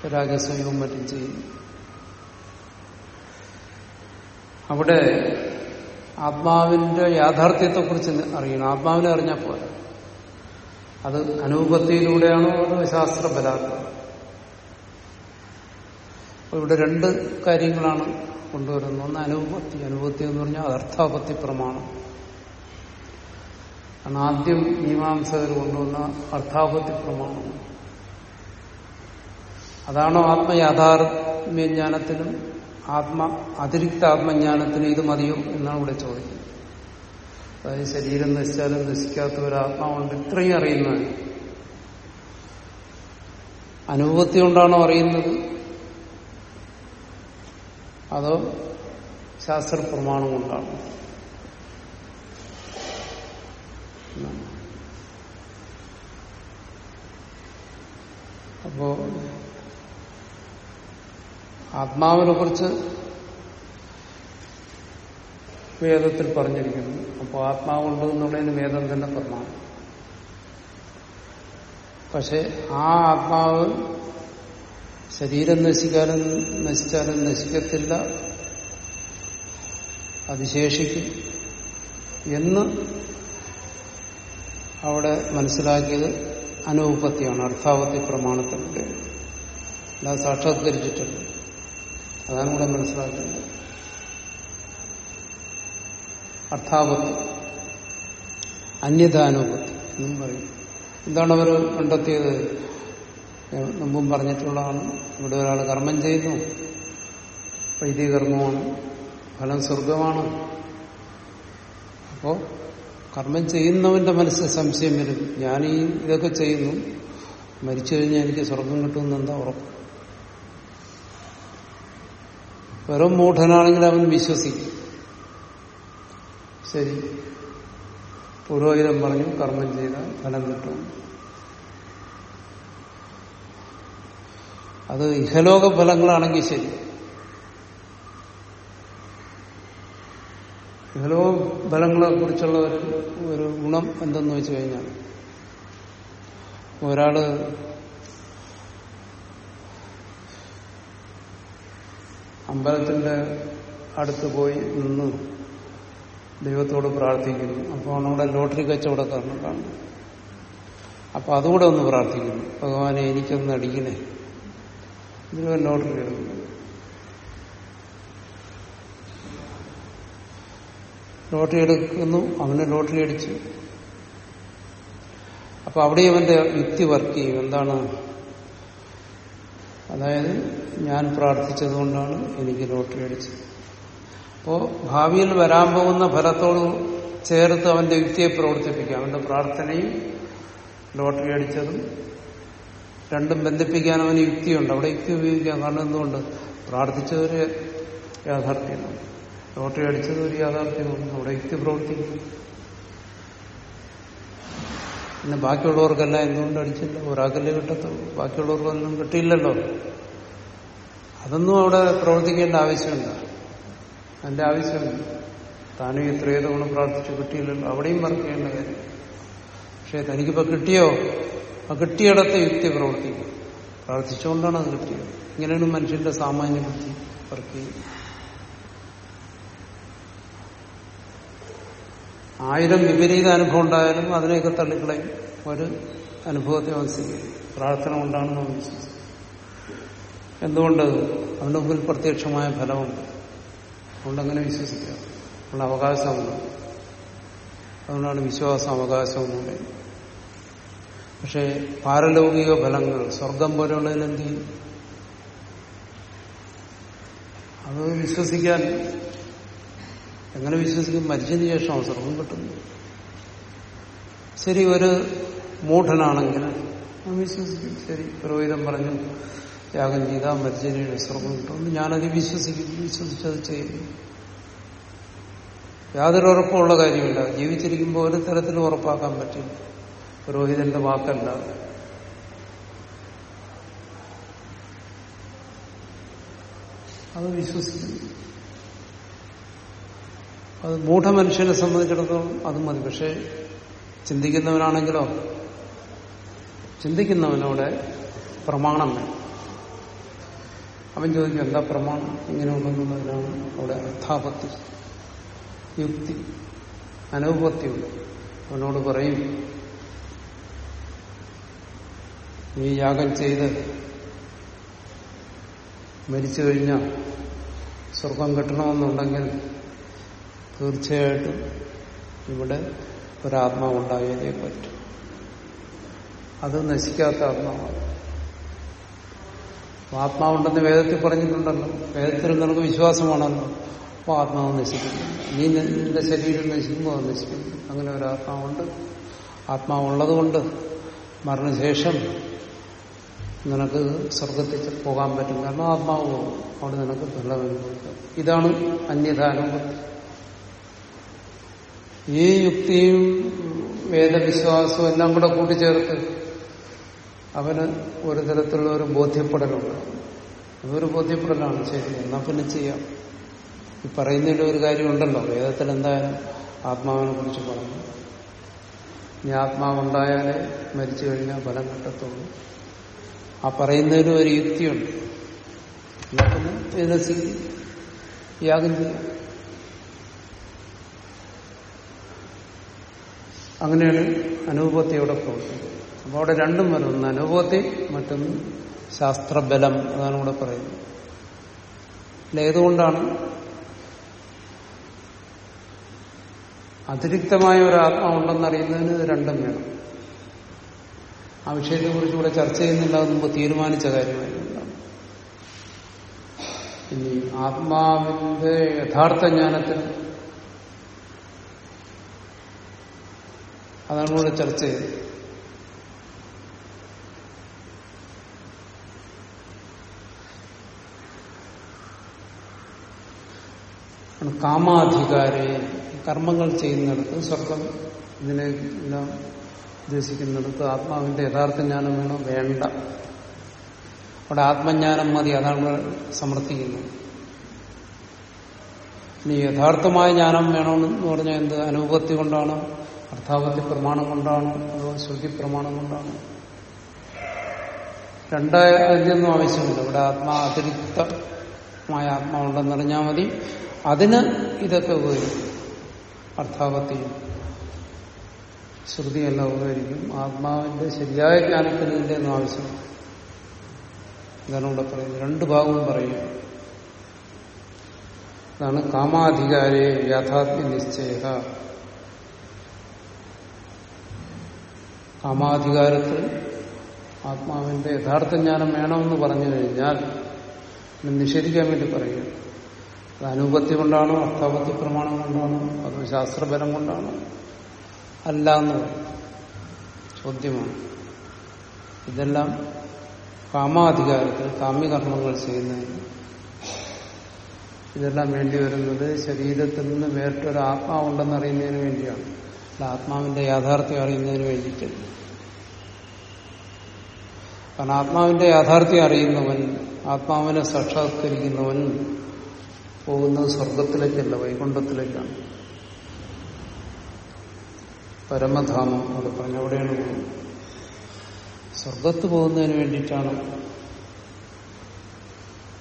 രാജസ്വയവും മറ്റും ചെയ്യുന്നു അവിടെ ആത്മാവിന്റെ യാഥാർത്ഥ്യത്തെക്കുറിച്ച് അറിയണം. ആത്മാവിനെ അറിഞ്ഞാൽ അത് അനുപത്തിയിലൂടെയാണോ അതോ ശാസ്ത്ര ഇവിടെ രണ്ട് കാര്യങ്ങളാണ് കൊണ്ടുവരുന്നത്. ഒന്ന് അനുപത്തി അനുപത്തി എന്ന് പറഞ്ഞാൽ അർത്ഥാപത്തി പ്രമാണം. കാരണം ആദ്യം മീമാംസകർ കൊണ്ടുവന്ന അർത്ഥാപത്തി പ്രമാണം. അതാണോ ആത്മയാഥാത്മ്യജ്ഞാനത്തിനും ആത്മ അതിരിക്ത ആത്മജ്ഞാനത്തിനും ഇത് മതിയോ എന്നാണ് ഇവിടെ ചോദിക്കുന്നത്. അതായത് ശരീരം നശിച്ചാലും നശിക്കാത്ത ഒരു ആത്മാവുണ്ട് ഇത്രയും അറിയുന്നത്. അനുഭവത്തി കൊണ്ടാണോ അറിയുന്നത്? അതോ ശാസ്ത്ര പ്രമാണം കൊണ്ടാണോ? അപ്പോ ആത്മാവിനെ കുറിച്ച് വേദത്തിൽ പറഞ്ഞിരിക്കുന്നു. അപ്പോൾ ആത്മാവുണ്ട് എന്നുള്ളതിന് വേദം തന്നെ പറഞ്ഞു പക്ഷെ ആ ആത്മാവ് ശരീരം നശിക്കാനും നശിച്ചാലും നശിക്കത്തില്ല. അതിശേഷിക്കും എന്ന് അവിടെ മനസ്സിലാക്കിയത് അനുപത്തിയാണ് അർത്ഥാവത്തി പ്രമാണത്തിലൂടെ. അല്ലാതെ സാക്ഷാത്കരിച്ചിട്ടുണ്ട് അതാണ് ഇവിടെ മനസ്സിലാക്കുന്നത് അർത്ഥാപത്തി അന്യതാനുപത്തി എന്നും പറയും. എന്താണ് അവർ കണ്ടെത്തിയത് മുമ്പും പറഞ്ഞിട്ടുള്ളതാണ്. ഇവിടെ ഒരാൾ കർമ്മം ചെയ്യുന്നു വൈദികർമ്മമാണ് ഫലം സ്വർഗമാണ് അപ്പോ കർമ്മം ചെയ്യുന്നവന്റെ മനസ്സിൽ സംശയം വരും. ഞാൻ ഈ ഇതൊക്കെ ചെയ്യുന്നു. മരിച്ചു കഴിഞ്ഞാൽ എനിക്ക് സ്വർഗം കിട്ടുമെന്ന് എന്താ ഉറപ്പ്? വെറും മൂഢനാണെങ്കിൽ അവൻ വിശ്വസിക്കും. ശരി. പുരോഹിതം പറഞ്ഞു കർമ്മം ചെയ്താൽ ഫലം കിട്ടും. അത് ഇഹലോക ഫലങ്ങളാണെങ്കിൽ ശരി. ഇഹലോക ഫലങ്ങളെ കുറിച്ചുള്ള ഒരു ഒരു ഗുണം എന്തെന്ന് വെച്ച് കഴിഞ്ഞാൽ ഒരാൾ അമ്പലത്തിന്റെ അടുത്ത് പോയി നിന്ന് ദൈവത്തോട് പ്രാർത്ഥിക്കുന്നു. അപ്പോൾ നമ്മുടെ ലോട്ടറി കച്ചവടക്കാരനെ കാണുന്നു അപ്പൊ അതുകൂടെ ഒന്ന് പ്രാർത്ഥിക്കുന്നു. ഭഗവാനെ എനിക്കൊന്ന് അടിക്കണേ. ഇതിന് ലോട്ടറി എടുക്കുന്നു. ലോട്ടറി എടുക്കുന്നു. അവന് ലോട്ടറി അടിച്ചു. അപ്പൊ അവിടെ അവന്റെ യുക്തി വർക്ക് ചെയ്യും. എന്താണ്? അതായത് ഞാൻ പ്രാർത്ഥിച്ചതുകൊണ്ടാണ് എനിക്ക് ലോട്ടറി അടിച്ചത്. അപ്പോ ഭാവിയിൽ വരാൻ പോകുന്ന ഫലത്തോട് ചേർത്ത് അവന്റെ യുക്തിയെ പ്രവർത്തിപ്പിക്കാം. അവന്റെ പ്രാർത്ഥനയും ലോട്ടറി അടിച്ചതും രണ്ടും ബന്ധിപ്പിക്കാൻ അവന് യുക്തിയുണ്ട്. അവിടെ യുക്തി ഉപയോഗിക്കാം കാരണം എന്തുകൊണ്ട്? പ്രാർത്ഥിച്ചതൊരു യാഥാർത്ഥ്യമാണ്. ലോട്ടറി അടിച്ചത് ഒരു യാഥാർത്ഥ്യമാണ്. അവിടെ യുക്തി പ്രവർത്തിക്കും. പിന്നെ ബാക്കിയുള്ളവർക്കെല്ലാം എന്തുകൊണ്ട് അടിച്ചില്ല? ഒരാൾക്കല്ലേ കിട്ടത്തുള്ളൂ. ബാക്കിയുള്ളവർക്കൊന്നും കിട്ടിയില്ലല്ലോ. അതൊന്നും അവിടെ പ്രവർത്തിക്കേണ്ട ആവശ്യമില്ല. അതിന്റെ ആവശ്യമില്ല താനും എത്രയോ തവണ പ്രാർത്ഥിച്ചു കിട്ടിയില്ലല്ലോ. അവിടെയും വർക്ക് ചെയ്യേണ്ട കാര്യം. പക്ഷെ തനിക്കിപ്പോ കിട്ടിയോ? ആ കിട്ടിയിടത്തെ യുക്തി പ്രവർത്തിക്കും. പ്രാർത്ഥിച്ചുകൊണ്ടാണ് അത് കിട്ടിയത്. ഇങ്ങനെയാണ് മനുഷ്യന്റെ സാമാന്യ ബുദ്ധി വർക്ക് ചെയ്യുന്നത്. ആയിരം വിപരീത അനുഭവം ഉണ്ടായാലും അതിനെയൊക്കെ തള്ളിക്കളയും. ഒരു അനുഭവത്തെ മനസ്സിലാക്കി പ്രാർത്ഥന അവൻ വിശ്വസിക്കും. എന്തുകൊണ്ട്? അവന്റെ മുമ്പിൽ പ്രത്യക്ഷമായ ഫലമുണ്ട്. അതുകൊണ്ട് അങ്ങനെ വിശ്വസിക്കുക അതുകൊണ്ട് അവകാശമുണ്ട്. അതുകൊണ്ടാണ് വിശ്വാസം അവകാശം പക്ഷേ പാരലൗകിക ഫലങ്ങൾ സ്വർഗം പോലെയുള്ളതിലെന്ത് ചെയ്യും? അത് വിശ്വസിക്കാൻ എങ്ങനെ വിശ്വസിക്കും? മരിച്ചതിന് ശേഷം സ്വർഗം കിട്ടുന്നു ശരി ഒരു മൂഢനാണെങ്കിൽ വിശ്വസിക്കും. ശരി പുരോഹിതം പറഞ്ഞു യാഗം ചെയ്ത മരിച്ചതിന് സ്വർഗം കിട്ടുമെന്ന് ഞാനത് വിശ്വസിക്കുന്നു വിശ്വസിച്ചത് ചെയ്യുന്നു യാതൊരു ഉറപ്പുള്ള കാര്യമില്ല. ജീവിച്ചിരിക്കുമ്പോൾ ഒരു തരത്തിലും ഉറപ്പാക്കാൻ പറ്റില്ല. പുരോഹിതന്റെ വാക്കല്ല അത്. വിശ്വസിക്കുന്നു അത് മൂഢമനുഷ്യനെ സംബന്ധിച്ചിടത്തോളം അത് മതി. പക്ഷെ ചിന്തിക്കുന്നവനാണെങ്കിലോ? ചിന്തിക്കുന്നവനോടെ പ്രമാണം വേണം. അവൻ ചോദിക്കും എന്താ പ്രമാണം? ഇങ്ങനെ ഉണ്ടെന്നുള്ളതിനാണ് അവിടെ അർത്ഥാപത്തി യുക്തി അനുപത്തിയുണ്ട് അവനോട് പറയും നീ യാഗം ചെയ്ത് മരിച്ചു കഴിഞ്ഞാൽ സ്വർഗം കിട്ടണമെന്നുണ്ടെങ്കിൽ തീർച്ചയായിട്ടും ഇവിടെ ഒരാത്മാവുണ്ടായതേ പറ്റും. അത് നശിക്കാത്ത ആത്മാവാണ്. ആത്മാവുണ്ടെന്ന് വേദത്തിൽ പറഞ്ഞിട്ടുണ്ടല്ലോ. വേദത്തിൽ നിനക്ക് വിശ്വാസമാണല്ലോ. അപ്പോൾ ആത്മാവ് നശിക്കുന്നു. നീ നിന്റെ ശരീരം നശിക്കുമ്പോൾ അത് നശിക്കുന്നു. അങ്ങനെ ഒരു ആത്മാവുണ്ട്. ആത്മാവുള്ളത് കൊണ്ട് മരണശേഷം നിനക്ക് സ്വർഗത്തിൽ പോകാൻ പറ്റും. കാരണം ആത്മാവ് പോകും. അവിടെ നിനക്ക് ഫലം ഇതാണ് അന്യധാനം ഈ യുക്തിയും വേദവിശ്വാസവും എല്ലാം കൂടെ കൂട്ടിച്ചേർത്ത് അവന് ഒരു തരത്തിലുള്ള ഒരു ബോധ്യപ്പെടലുണ്ട്. അതൊരു ബോധ്യപ്പെടലാണ്. ശരി എന്നാ പിന്നെ ചെയ്യാം. ഈ പറയുന്നതിന്റെ ഒരു കാര്യമുണ്ടല്ലോ. വേദത്തിൽ എന്തായാലും ആത്മാവിനെ കുറിച്ച് പറഞ്ഞു. ഇനി ആത്മാവുണ്ടായാലേ മരിച്ചു കഴിഞ്ഞാൽ ഫലം കിട്ടത്തുള്ളൂ. ആ പറയുന്നതിലും ഒരു യുക്തിയുണ്ട്. എന്നാ പിന്നെ ഇതിനെ യാഗം ചെയ്യാം. അങ്ങനെയാണ് അനുഭവത്തിയോടെ പ്രവർത്തിക്കുന്നത് അപ്പോൾ അവിടെ രണ്ടും വരും. ഒന്ന് മറ്റൊന്ന് ശാസ്ത്രബലം അതാണ് ഇവിടെ പറയുന്നത്. ഏതുകൊണ്ടാണ്? അതിരിക്തമായ ഒരു ആത്മാവുണ്ടെന്നറിയുന്നതിന് രണ്ടും വേണം. ആ വിഷയത്തെക്കുറിച്ച് ഇവിടെ ചർച്ച ചെയ്യുന്നില്ല മുമ്പ് തീരുമാനിച്ച കാര്യമായിരുന്നു. ഇനി ആത്മാവിന്റെ യഥാർത്ഥ ജ്ഞാനത്തിൽ അതാണ് ഇവിടെ ചർച്ച ചെയ്തത് കാമാധികാരെ. കർമ്മങ്ങൾ ചെയ്യുന്നിടത്ത് സ്വർഗം ഇതിനെ എല്ലാം ഉദ്ദേശിക്കുന്നിടത്ത് ആത്മാവിന്റെ യഥാർത്ഥ ജ്ഞാനം വേണോ? വേണ്ട. അവിടെ ആത്മജ്ഞാനം മതി അതാണ് സമർത്ഥിക്കുന്നത് ഇനി യഥാർത്ഥമായ ജ്ഞാനം വേണമെന്ന് പറഞ്ഞാൽ എന്ത്? അനുഭവത്തി കൊണ്ടാണോ? അർത്ഥാപത്തി പ്രമാണം കൊണ്ടാണ്? അതോ ശ്രുതി പ്രമാണം കൊണ്ടാണോ? രണ്ടായതൊന്നും ആവശ്യമില്ല. ഇവിടെ ആത്മാ അതിരിക്തമായ ആത്മാവുണ്ടെന്നറിഞ്ഞാൽ മതി. അതിന് ഇതൊക്കെ ഉപകരിക്കും. അർത്ഥാപത്തിയും ശ്രുതിയെല്ലാം ഉപകരിക്കും. ആത്മാവിന്റെ ശരിയായ ജ്ഞാനത്തിനില്ല ഇതിന്റെ ആവശ്യം ഇതാണ് ഇവിടെ പറയുന്നത്. രണ്ട് ഭാഗവും പറയും അതാണ് കാമാധികാരെ യാഥാത്മ്യ നിശ്ചയ കാമാധികാരത്തിൽ ആത്മാവിന്റെ യഥാർത്ഥ ജ്ഞാനം വേണമെന്ന് പറഞ്ഞു കഴിഞ്ഞാൽ നിഷേധിക്കാൻ വേണ്ടി പറയുക അനുപത്തി കൊണ്ടാണോ അർത്ഥാപത്തി പ്രമാണം കൊണ്ടാണോ അതോ ശാസ്ത്രബലം കൊണ്ടാണോ? അല്ല എന്ന് ചോദ്യമാണ്. ഇതെല്ലാം കാമാധികാരത്തിൽ കാമ്യകർമ്മങ്ങൾ ചെയ്യുന്നതിന്. ഇതെല്ലാം വേണ്ടി വരുന്നത് ശരീരത്തിൽ നിന്ന് വേറിട്ടൊരു ആത്മാവുണ്ടെന്ന് അറിയുന്നതിന് വേണ്ടിയാണ്. ആത്മാവിന്റെ യാഥാർത്ഥ്യം അറിയുന്നതിന് വേണ്ടിയിട്ട് കാരണം ആത്മാവിന്റെ യാഥാർത്ഥ്യം അറിയുന്നവൻ ആത്മാവിനെ സാക്ഷാത്കരിക്കുന്നവൻ പോകുന്നത് സ്വർഗത്തിലേക്കല്ല വൈകുണ്ഠത്തിലേക്കാണ്. പരമധാമം അവിടെ പറഞ്ഞ അവിടെയാണ് പോകുന്നത്. സ്വർഗത്ത് പോകുന്നതിന് വേണ്ടിയിട്ടാണ്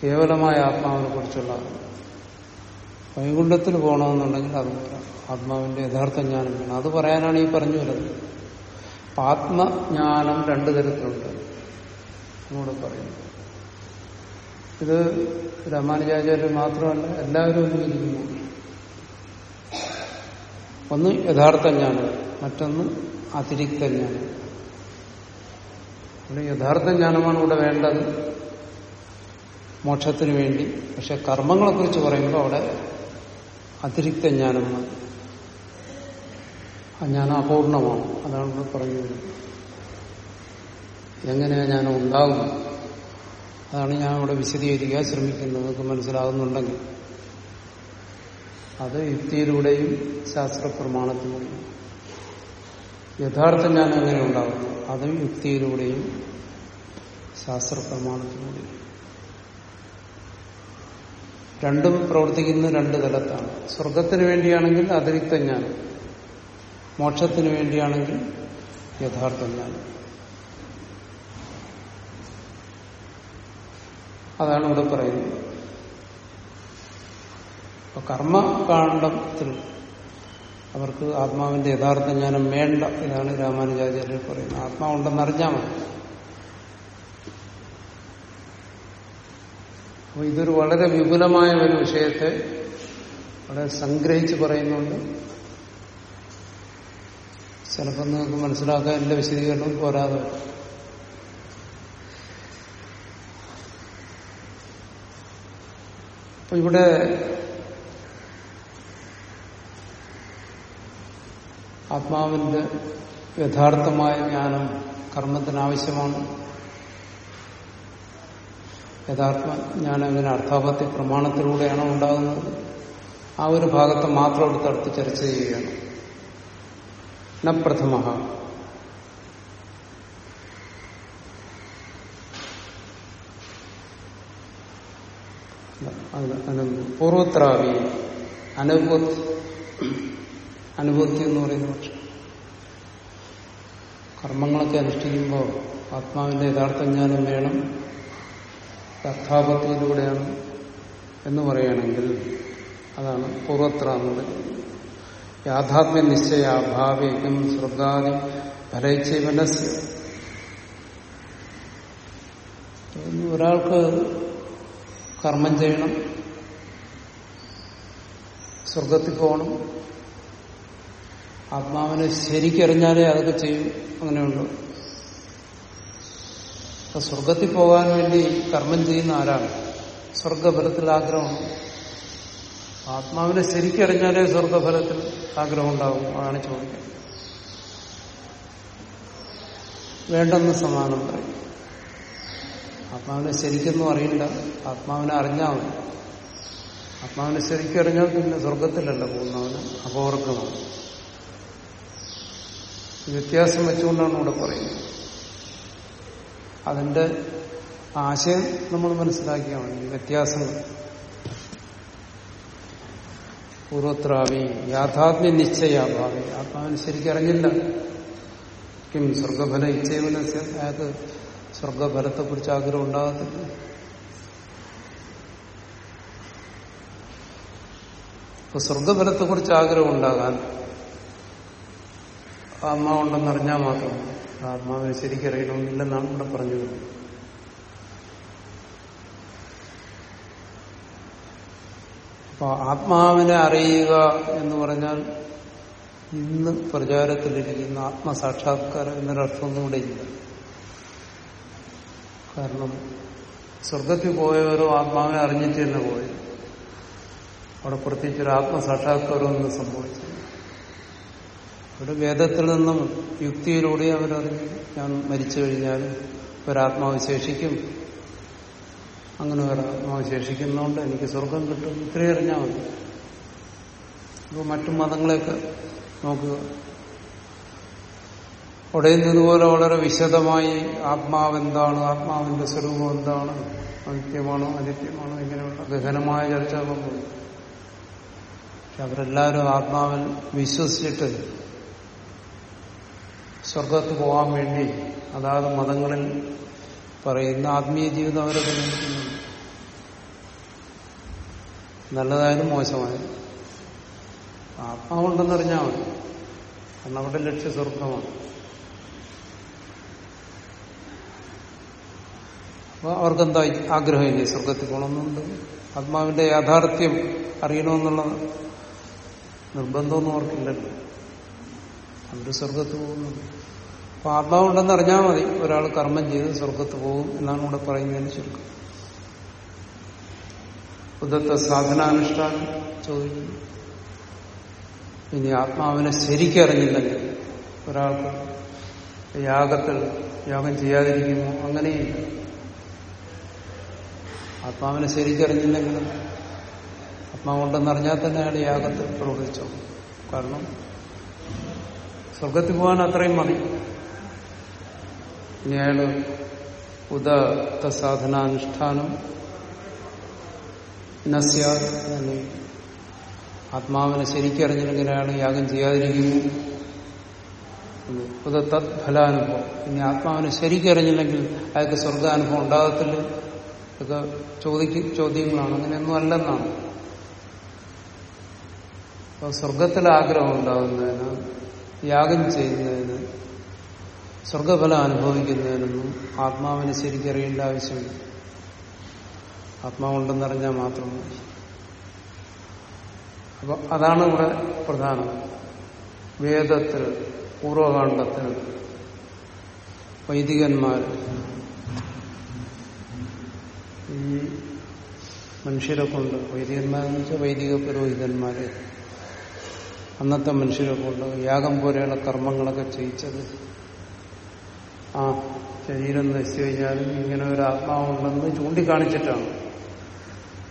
കേവലമായ ആത്മാവിനെ കുറിച്ചുള്ള വൈകുണ്ഠത്തിൽ പോകണമെന്നുണ്ടെങ്കിൽ അത് ആത്മാവിന്റെ യഥാർത്ഥ ജ്ഞാനം വേണം. അത് പറയാനാണ് ഈ പറഞ്ഞു വരുന്നത്. ആത്മജ്ഞാനം രണ്ടു തരത്തിലുണ്ട്. എന്നോട് പറയുന്നു. ഇത് രാമാനുജാചാര്യർ മാത്രമല്ല എല്ലാവരും ഒന്നിരിക്കുന്നു ഒന്ന് യഥാർത്ഥ ജ്ഞാനം മറ്റൊന്ന് അതിരിക്ത ജ്ഞാനം യഥാർത്ഥ ജ്ഞാനമാണ് ഇവിടെ വേണ്ടത്. മോക്ഷത്തിന് വേണ്ടി. പക്ഷെ കർമ്മങ്ങളെ കുറിച്ച് പറയുമ്പോൾ അവിടെ അതിരിക്ത ജ്ഞാനം മതി ആ ജ്ഞാനം അപൂർണമാണ്. അതാണ് ഇവിടെ പറയുന്നത്. എങ്ങനെയാ ജ്ഞാനം ഉണ്ടാകും അതാണ് ഞാൻ ഇവിടെ വിശദീകരിക്കാൻ ശ്രമിക്കുന്നത് നിങ്ങൾക്ക് മനസ്സിലാകുന്നുണ്ടെങ്കിൽ. അത് യുക്തിയിലൂടെയും ശാസ്ത്രപ്രമാണത്തിലൂടെയും. യഥാർത്ഥ ഞാൻ എങ്ങനെ ഉണ്ടാകുന്നു അതും യുക്തിയിലൂടെയും ശാസ്ത്ര പ്രമാണത്തിലൂടെയും രണ്ടും പ്രവർത്തിക്കുന്ന രണ്ട് തലത്താണ്. സ്വർഗത്തിന് വേണ്ടിയാണെങ്കിൽ അതിരിക്ത ജ്ഞാനം. മോക്ഷത്തിന് വേണ്ടിയാണെങ്കിൽ യഥാർത്ഥ ജ്ഞാനം. അതാണ് ഇവിടെ പറയുന്നത്. അപ്പൊ കർമ്മകാണ്ഡത്തിൽ അവർക്ക് ആത്മാവിന്റെ യഥാർത്ഥ ജ്ഞാനം വേണ്ട ഇതാണ് രാമാനുജാചാര്യർ പറയുന്നത്. ആത്മാവുണ്ടെന്ന് അറിഞ്ഞാൽ മതി. അപ്പൊ ഇതൊരു വളരെ വിപുലമായ ഒരു വിഷയത്തെ വളരെ സംഗ്രഹിച്ച് പറയുന്നുണ്ട്. ചിലപ്പോൾ നിങ്ങൾക്ക് മനസ്സിലാക്കാൻ എന്റെ വിശദീകരണം പോരാതെ അപ്പൊ ഇവിടെ ആത്മാവിന്റെ യഥാർത്ഥമായ ജ്ഞാനം കർമ്മത്തിനാവശ്യമാണ്. യഥാർത്ഥ ജ്ഞാനം ഇങ്ങനെ അർത്ഥാപത്യ പ്രമാണത്തിലൂടെയാണോ ഉണ്ടാകുന്നത്. ആ ഒരു ഭാഗത്തെ മാത്രം എടുത്തടുത്ത് ചർച്ച ചെയ്യുകയാണ്. ന പ്രഥമ പൂർവത്രാവി. അനുഭൂതി അനുഭൂതി എന്ന് പറയുന്ന പക്ഷം. കർമ്മങ്ങളൊക്കെ അനുഷ്ഠിക്കുമ്പോൾ ആത്മാവിന്റെ യഥാർത്ഥ ജ്ഞാനം വേണം. കർത്താപത്തിലൂടെയാണ് എന്ന് പറയുകയാണെങ്കിൽ അതാണ് പൂർവത്ര എന്ന് പറയുന്നത്. യാഥാത്മ്യ ശ്രദ്ധാതി സ്വർഗാദി ഫലൈച്ചൈവനസ്യ ഒരാൾക്ക് കർമ്മം ചെയ്യണം. സ്വർഗത്തിൽ പോകണം. ആത്മാവിനെ ശരിക്കറിഞ്ഞാലേ അതൊക്കെ ചെയ്യും. അങ്ങനെയുണ്ട് അപ്പൊ സ്വർഗത്തിൽ പോകാൻ വേണ്ടി കർമ്മം ചെയ്യുന്ന ആരാണ്? സ്വർഗഫലത്തിൽ ആഗ്രഹമാണ് ആത്മാവിനെ ശരിക്കറിഞ്ഞാലേ സ്വർഗഫലത്തിൽ ആഗ്രഹം ഉണ്ടാകും അതാണ് ചോദിക്കുന്നത് വേണ്ടെന്ന് സമാനം പറയും. ആത്മാവിനെ ശരിക്കൊന്നും അറിയില്ല. ആത്മാവിനെ അറിഞ്ഞാൽ മതി ആത്മാവിനെ ശരിക്കറിഞ്ഞാൽ പിന്നെ സ്വർഗത്തിലല്ല പോകുന്നവന് അപവർഗമാണ് വ്യത്യാസം വെച്ചുകൊണ്ടാണ് ഇവിടെ പറയുന്നത്. അതിന്റെ ആശയം നമ്മൾ മനസ്സിലാക്കിയാൽ മതി വ്യത്യാസങ്ങൾ പൂർവത്രാവി യാഥാത്മ്യ നിശ്ചയാഭാവി ആത്മാവിനെ ശരിക്കറിഞ്ഞില്ല കിം സ്വർഗഫല ഇച്ഛേവന അയാൾക്ക് സ്വർഗഫലത്തെ കുറിച്ച് ആഗ്രഹം ഉണ്ടാകത്തില്ല. ഇപ്പൊ സ്വർഗഫലത്തെക്കുറിച്ച് ആഗ്രഹം ഉണ്ടാകാൻ ആത്മാവുണ്ടെന്ന് അറിഞ്ഞാൽ മാത്രം ആത്മാവിനെ ശരിക്കറിയണമെന്നില്ലെന്നാണ് ഇവിടെ പറഞ്ഞു വരുന്നത് അപ്പൊ ആത്മാവിനെ അറിയുക എന്ന് പറഞ്ഞാൽ ഇന്ന് പ്രചാരത്തിലിരിക്കുന്ന ആത്മസാക്ഷാത്കാരം എന്നൊരർത്ഥമൊന്നും കൂടെ ഇല്ല. കാരണം സ്വർഗത്തിൽ പോയവരോ ആത്മാവിനെ അറിഞ്ഞിട്ട് തന്നെ പോയി. അവിടെ പ്രത്യേകിച്ചൊരു ആത്മസാക്ഷാത്കാരമൊന്നും സംഭവിച്ചു അവിടെ വേദത്തിൽ നിന്നും യുക്തിയിലൂടെ അവരറിഞ്ഞു ഞാൻ മരിച്ചു കഴിഞ്ഞാൽ ഒരാത്മാവ് ശേഷിക്കും. അങ്ങനെ ഒരാത്മാവ് ശേഷിക്കുന്നതുകൊണ്ട് എനിക്ക് സ്വർഗം കിട്ടും. ഇത്രയും അറിഞ്ഞാൽ മതി. അപ്പോൾ മറ്റു മതങ്ങളെയൊക്കെ നോക്കുക. അവിടെ ഇതുപോലെ വളരെ വിശദമായി ആത്മാവെന്താണ് ആത്മാവിന്റെ സ്വരൂപം എന്താണ് അനിത്യമാണോ അനിത്യമാണോ ഇങ്ങനെയുള്ള ഗഹനമായ ചർച്ചകളൊന്നും പക്ഷെ അവരെല്ലാവരും ആത്മാവിൽ വിശ്വസിച്ചിട്ട് സ്വർഗത്ത് പോകാൻ വേണ്ടി അതാത് മതങ്ങളിൽ പറയുന്ന ആത്മീയ ജീവിതം അവരെ തെളിയിക്കുന്നു. നല്ലതായാലും മോശമായാലും ആത്മാവുണ്ടെന്നറിഞ്ഞാൽ മതി. കാരണം അവിടെ ലക്ഷ്യ സ്വർഗമാണ് അപ്പൊ അവർക്കെന്താ ആഗ്രഹമില്ലേ സ്വർഗത്തിൽ പോകണമെന്നുണ്ട് ആത്മാവിന്റെ യാഥാർത്ഥ്യം അറിയണമെന്നുള്ള നിർബന്ധമൊന്നും അവർക്കില്ലല്ലോ. അവർ സ്വർഗത്ത് പോകുന്നുണ്ട് അപ്പൊ ആത്മാവുണ്ടെന്ന് അറിഞ്ഞാൽ മതി. ഒരാൾ കർമ്മം ചെയ്ത് സ്വർഗത്ത് പോകും എന്നാണ് ഇവിടെ പറയുന്നതിന് ചുരുക്കം. ബുദ്ധത്തെ സാധനാനുഷ്ഠാനം ചോദിക്കുന്നു. ഇനി ആത്മാവിനെ ശരിക്കറിഞ്ഞില്ലെങ്കിൽ ഒരാൾക്ക് യാഗത്തിൽ യാഗം ചെയ്യാതിരിക്കുമോ? അങ്ങനെയില്ല. ആത്മാവിനെ ശരിക്കറിഞ്ഞില്ലെങ്കിലും ആത്മാവുണ്ടെന്ന് അറിഞ്ഞാൽ തന്നെ അയാൾ യാഗത്തിൽ പ്രവർത്തിച്ചു. കാരണം സ്വർഗത്തിൽ പോകാൻ അത്രയും മതി. ഇനി ഉദത്ത സാധനാനുഷ്ഠാനം നസ്യാ ആത്മാവിനെ ശരിക്കറിഞ്ഞില്ലെങ്കിൽ അയാൾ യാഗം ചെയ്യാതിരിക്കുന്നു. ഉദത്തത് ഫലാനുഭവം. ഇനി ആത്മാവിനെ ശരിക്കറിഞ്ഞില്ലെങ്കിൽ അയാൾക്ക് സ്വർഗാനുഭവം ഉണ്ടാകത്തില്ല. ഇതൊക്കെ ചോദിക്ക ചോദ്യങ്ങളാണ്. അങ്ങനെയൊന്നും അല്ലെന്നാണ്. അപ്പൊ സ്വർഗത്തിൽ ആഗ്രഹം ഉണ്ടാകുന്നതിന് യാഗം ചെയ്യുന്നതിന് സ്വർഗഫലം അനുഭവിക്കുന്നതിനൊന്നും ആത്മാവിനെ ശരിക്കറിയേണ്ട ആവശ്യമില്ല. ആത്മാവുണ്ടെന്നറിഞ്ഞാൽ മാത്രം മതി. അപ്പൊ അതാണ് ഇവിടെ പ്രധാനം. വേദത്തിൽ പൂർവകാണ്ഡത്തിൽ വൈദികന്മാർ ഈ മനുഷ്യരെ കൊണ്ട് വൈദികന്മാരെന്ന് വെച്ചാൽ വൈദിക പുരോഹിതന്മാര് അന്നത്തെ മനുഷ്യരെ കൊണ്ട് യാഗം പോലെയുള്ള കർമ്മങ്ങളൊക്കെ ചെയ്യിച്ചത്. ആ ശരീരം നശിച്ചു കഴിഞ്ഞാലും ഇങ്ങനെ ഒരു ആത്മാവുണ്ടെന്ന് ചൂണ്ടിക്കാണിച്ചിട്ടാണ്.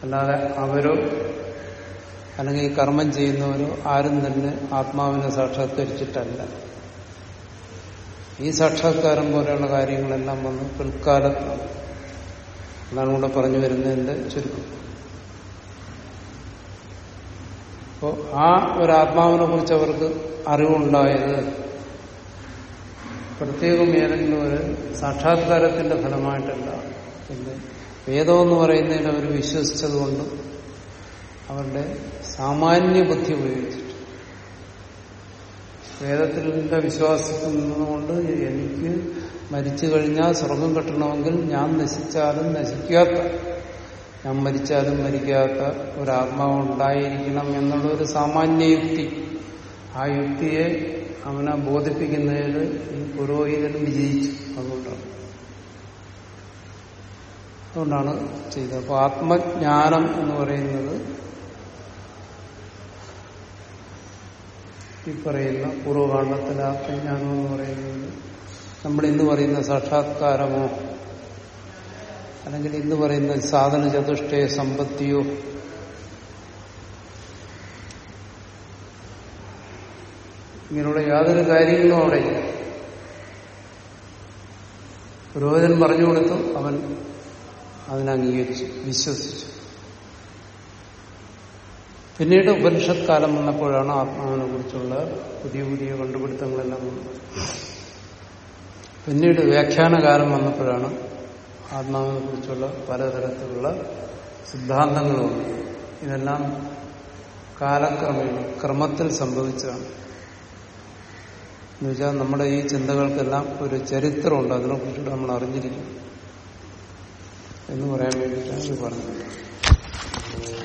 അല്ലാതെ അവരോ അല്ലെങ്കിൽ ഈ കർമ്മം ചെയ്യുന്നവരോ ആരും തന്നെ ആത്മാവിനെ സാക്ഷാത്കരിച്ചിട്ടല്ല. ഈ സാക്ഷാത്കാരം പോലെയുള്ള കാര്യങ്ങളെല്ലാം വന്ന് പിൽക്കാലത്താണ് അതാണ് ഇവിടെ പറഞ്ഞു വരുന്നതിന്റെ ചുരുക്കം. അപ്പോ ആ ഒരു ആത്മാവിനെ കുറിച്ച് അവർക്ക് അറിവുണ്ടായത് പ്രത്യേകം ഏതെങ്കിലും ഒരു സാക്ഷാത്കാരത്തിന്റെ ഫലമായിട്ടല്ല പിന്നെ വേദം എന്ന് പറയുന്നതിൽ അവർ വിശ്വസിച്ചതുകൊണ്ട് അവരുടെ സാമാന്യ ബുദ്ധി ഉപയോഗിച്ചിട്ട് വേദത്തിലെ വിശ്വാസത്തിൽ നിന്നുകൊണ്ട് എനിക്ക് മരിച്ചു കഴിഞ്ഞാൽ സ്വർഗം കിട്ടണമെങ്കിൽ ഞാൻ നശിച്ചാലും നശിക്കാത്ത ഞാൻ മരിച്ചാലും മരിക്കാത്ത ഒരാത്മാവ് ഉണ്ടായിരിക്കണം എന്നുള്ള ഒരു സാമാന്യ യുക്തി. ആ യുക്തിയെ അവനെ ബോധിപ്പിക്കുന്നതിൽ ഈ പുരോഹിതനും വിജയിച്ചു. അതുകൊണ്ടാണ്. അതുകൊണ്ടാണ് ചെയ്തത്. അപ്പൊ ആത്മജ്ഞാനം എന്ന് പറയുന്നത് ഈ പറയുന്ന പൂർവകാണ്ഡത്തിൽ ആത്മജ്ഞാനം എന്ന് പറയുന്നത് നമ്മൾ ഇന്ന് പറയുന്ന സാക്ഷാത്കാരമോ അല്ലെങ്കിൽ ഇന്ന് പറയുന്ന സാധന ചതുഷ്ടയ സമ്പത്തിയോ ഇങ്ങനെയുള്ള യാതൊരു കാര്യങ്ങളും അവിടെ പുരോഹിതൻ പറഞ്ഞു കൊടുത്തു അവൻ അതിനംഗീകരിച്ചു വിശ്വസിച്ചു. പിന്നീട് ഉപനിഷത്കാലം വന്നപ്പോഴാണ് ആത്മാവിനെ കുറിച്ചുള്ള പുതിയ പുതിയ കണ്ടുപിടുത്തങ്ങളെല്ലാം വന്നത്. പിന്നീട് വ്യാഖ്യാനകാരം വന്നപ്പോഴാണ് ആത്മാവിനെ കുറിച്ചുള്ള പലതരത്തിലുള്ള സിദ്ധാന്തങ്ങളും ഇതെല്ലാം കാലക്രമേണ ക്രമത്തിൽ സംഭവിച്ചതാണ്. എന്നുവെച്ചാൽ നമ്മുടെ ഈ ചിന്തകൾക്കെല്ലാം ഒരു ചരിത്രമുണ്ട്. അതിനെക്കുറിച്ചിട്ട് നമ്മൾ അറിഞ്ഞിരിക്കും. എന്ന് പറയാൻ വേണ്ടിയിട്ടാണ് ഇത് പറഞ്ഞത്.